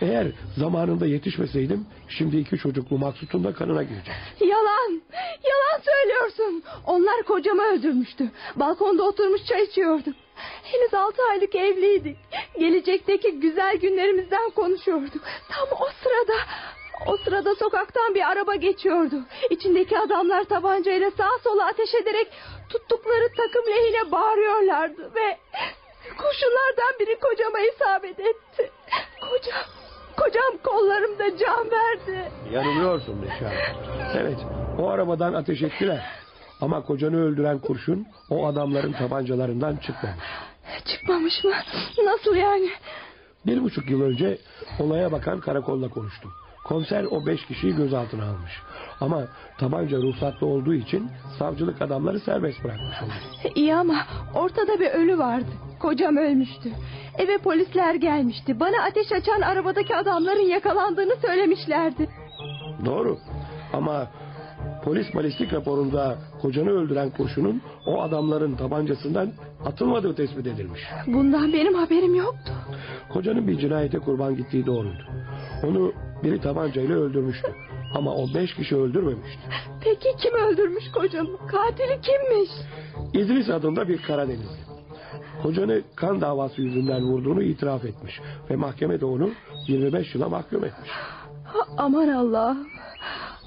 Eğer zamanında yetişmeseydim şimdi iki çocuklu Maksut'un da kanına girecek. Yalan. Yalan söylüyorsun. Onlar kocamı öldürmüştü. Balkonda oturmuş çay içiyorduk. Henüz altı aylık evliydik. Gelecekteki güzel günlerimizden konuşuyorduk. Tam o sırada... O sırada sokaktan bir araba geçiyordu. İçindeki adamlar tabancayla sağa sola ateş ederek tuttukları takım lehine bağırıyorlardı ve kurşunlardan biri kocama isabet etti. Kocam, kocam kollarımda can verdi. Yanılıyorsun Neşe. Evet o arabadan ateş ettiler. Ama kocanı öldüren kurşun o adamların tabancalarından çıkmamış. Çıkmamış mı? Nasıl yani? Bir buçuk yıl önce olaya bakan karakolla konuştum. Komiser o beş kişiyi gözaltına almış. Ama tabanca ruhsatlı olduğu için savcılık adamları serbest bırakmış oldu. İyi ama ortada bir ölü vardı. Kocam ölmüştü. Eve polisler gelmişti. Bana ateş açan arabadaki adamların yakalandığını söylemişlerdi. Doğru. Ama polis balistik raporunda kocanı öldüren kurşunun o adamların tabancasından atılmadığı tespit edilmiş. Bundan benim haberim yoktu. Kocanın bir cinayete kurban gittiği doğruydu. Onu biri tabancayla öldürmüştü. Ama o beş kişi öldürmemişti. Peki kim öldürmüş kocamı? Katili kimmiş? İdris adında bir Karadenizli. Kocanı kan davası yüzünden vurduğunu itiraf etmiş. Ve mahkeme de onu 25 yıla mahkum etmiş. Aman Allah'ım.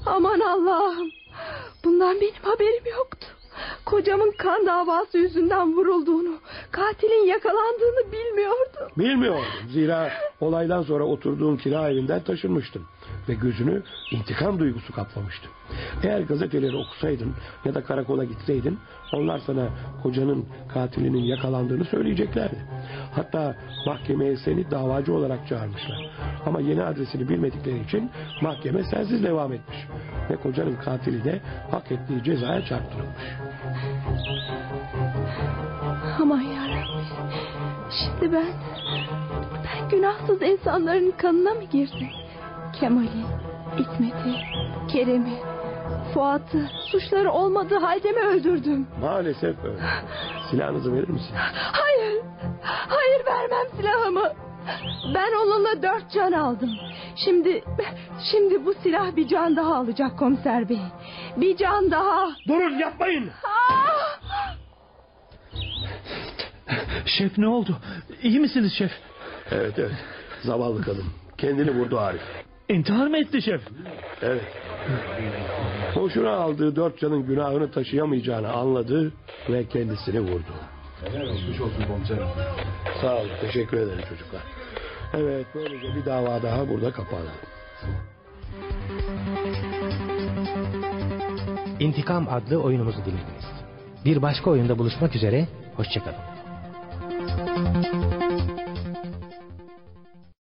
Aman Allah'ım. Bundan benim haberim yoktu. Kocamın kan davası yüzünden vurulduğunu, katilin yakalandığını bilmiyordum. Bilmiyordum. Zira olaydan sonra oturduğun kira evinden taşınmıştın. Ve gözünü intikam duygusu kaplamıştı. Eğer gazeteleri okusaydın ya da karakola gitseydin onlar sana kocanın katilinin yakalandığını söyleyeceklerdi. Hatta mahkemeye seni davacı olarak çağırmışlar. Ama yeni adresini bilmedikleri için mahkeme sensiz devam etmiş. Ve kocanın katili de hak ettiği cezaya çarptırılmış. Aman yarabbim. Şimdi ben... Ben günahsız insanların kanına mı girdim? Kemal'i, İsmet'i, Kerem'i, Fuat'ı suçları olmadığı halde mi öldürdüm? Maalesef öyle. Silahınızı verir misin? Hayır. Hayır vermem silahımı. Ben onunla dört can aldım. Şimdi şimdi bu silah bir can daha alacak komiser bey. Bir can daha. Durun yapmayın. Ah! Şef ne oldu? İyi misiniz şef? Evet evet. Zavallı kadın. Kendini vurdu Arif. İntihar mı etti şef? Evet. Hoşuna aldığı dört canın günahını taşıyamayacağını anladı ve kendisini vurdu. Sağ olun. Teşekkür ederim çocuklar. Evet böylece bir dava daha burada kapandı. İntikam adlı oyunumuzu dinlediniz. Bir başka oyunda buluşmak üzere, hoşçakalın.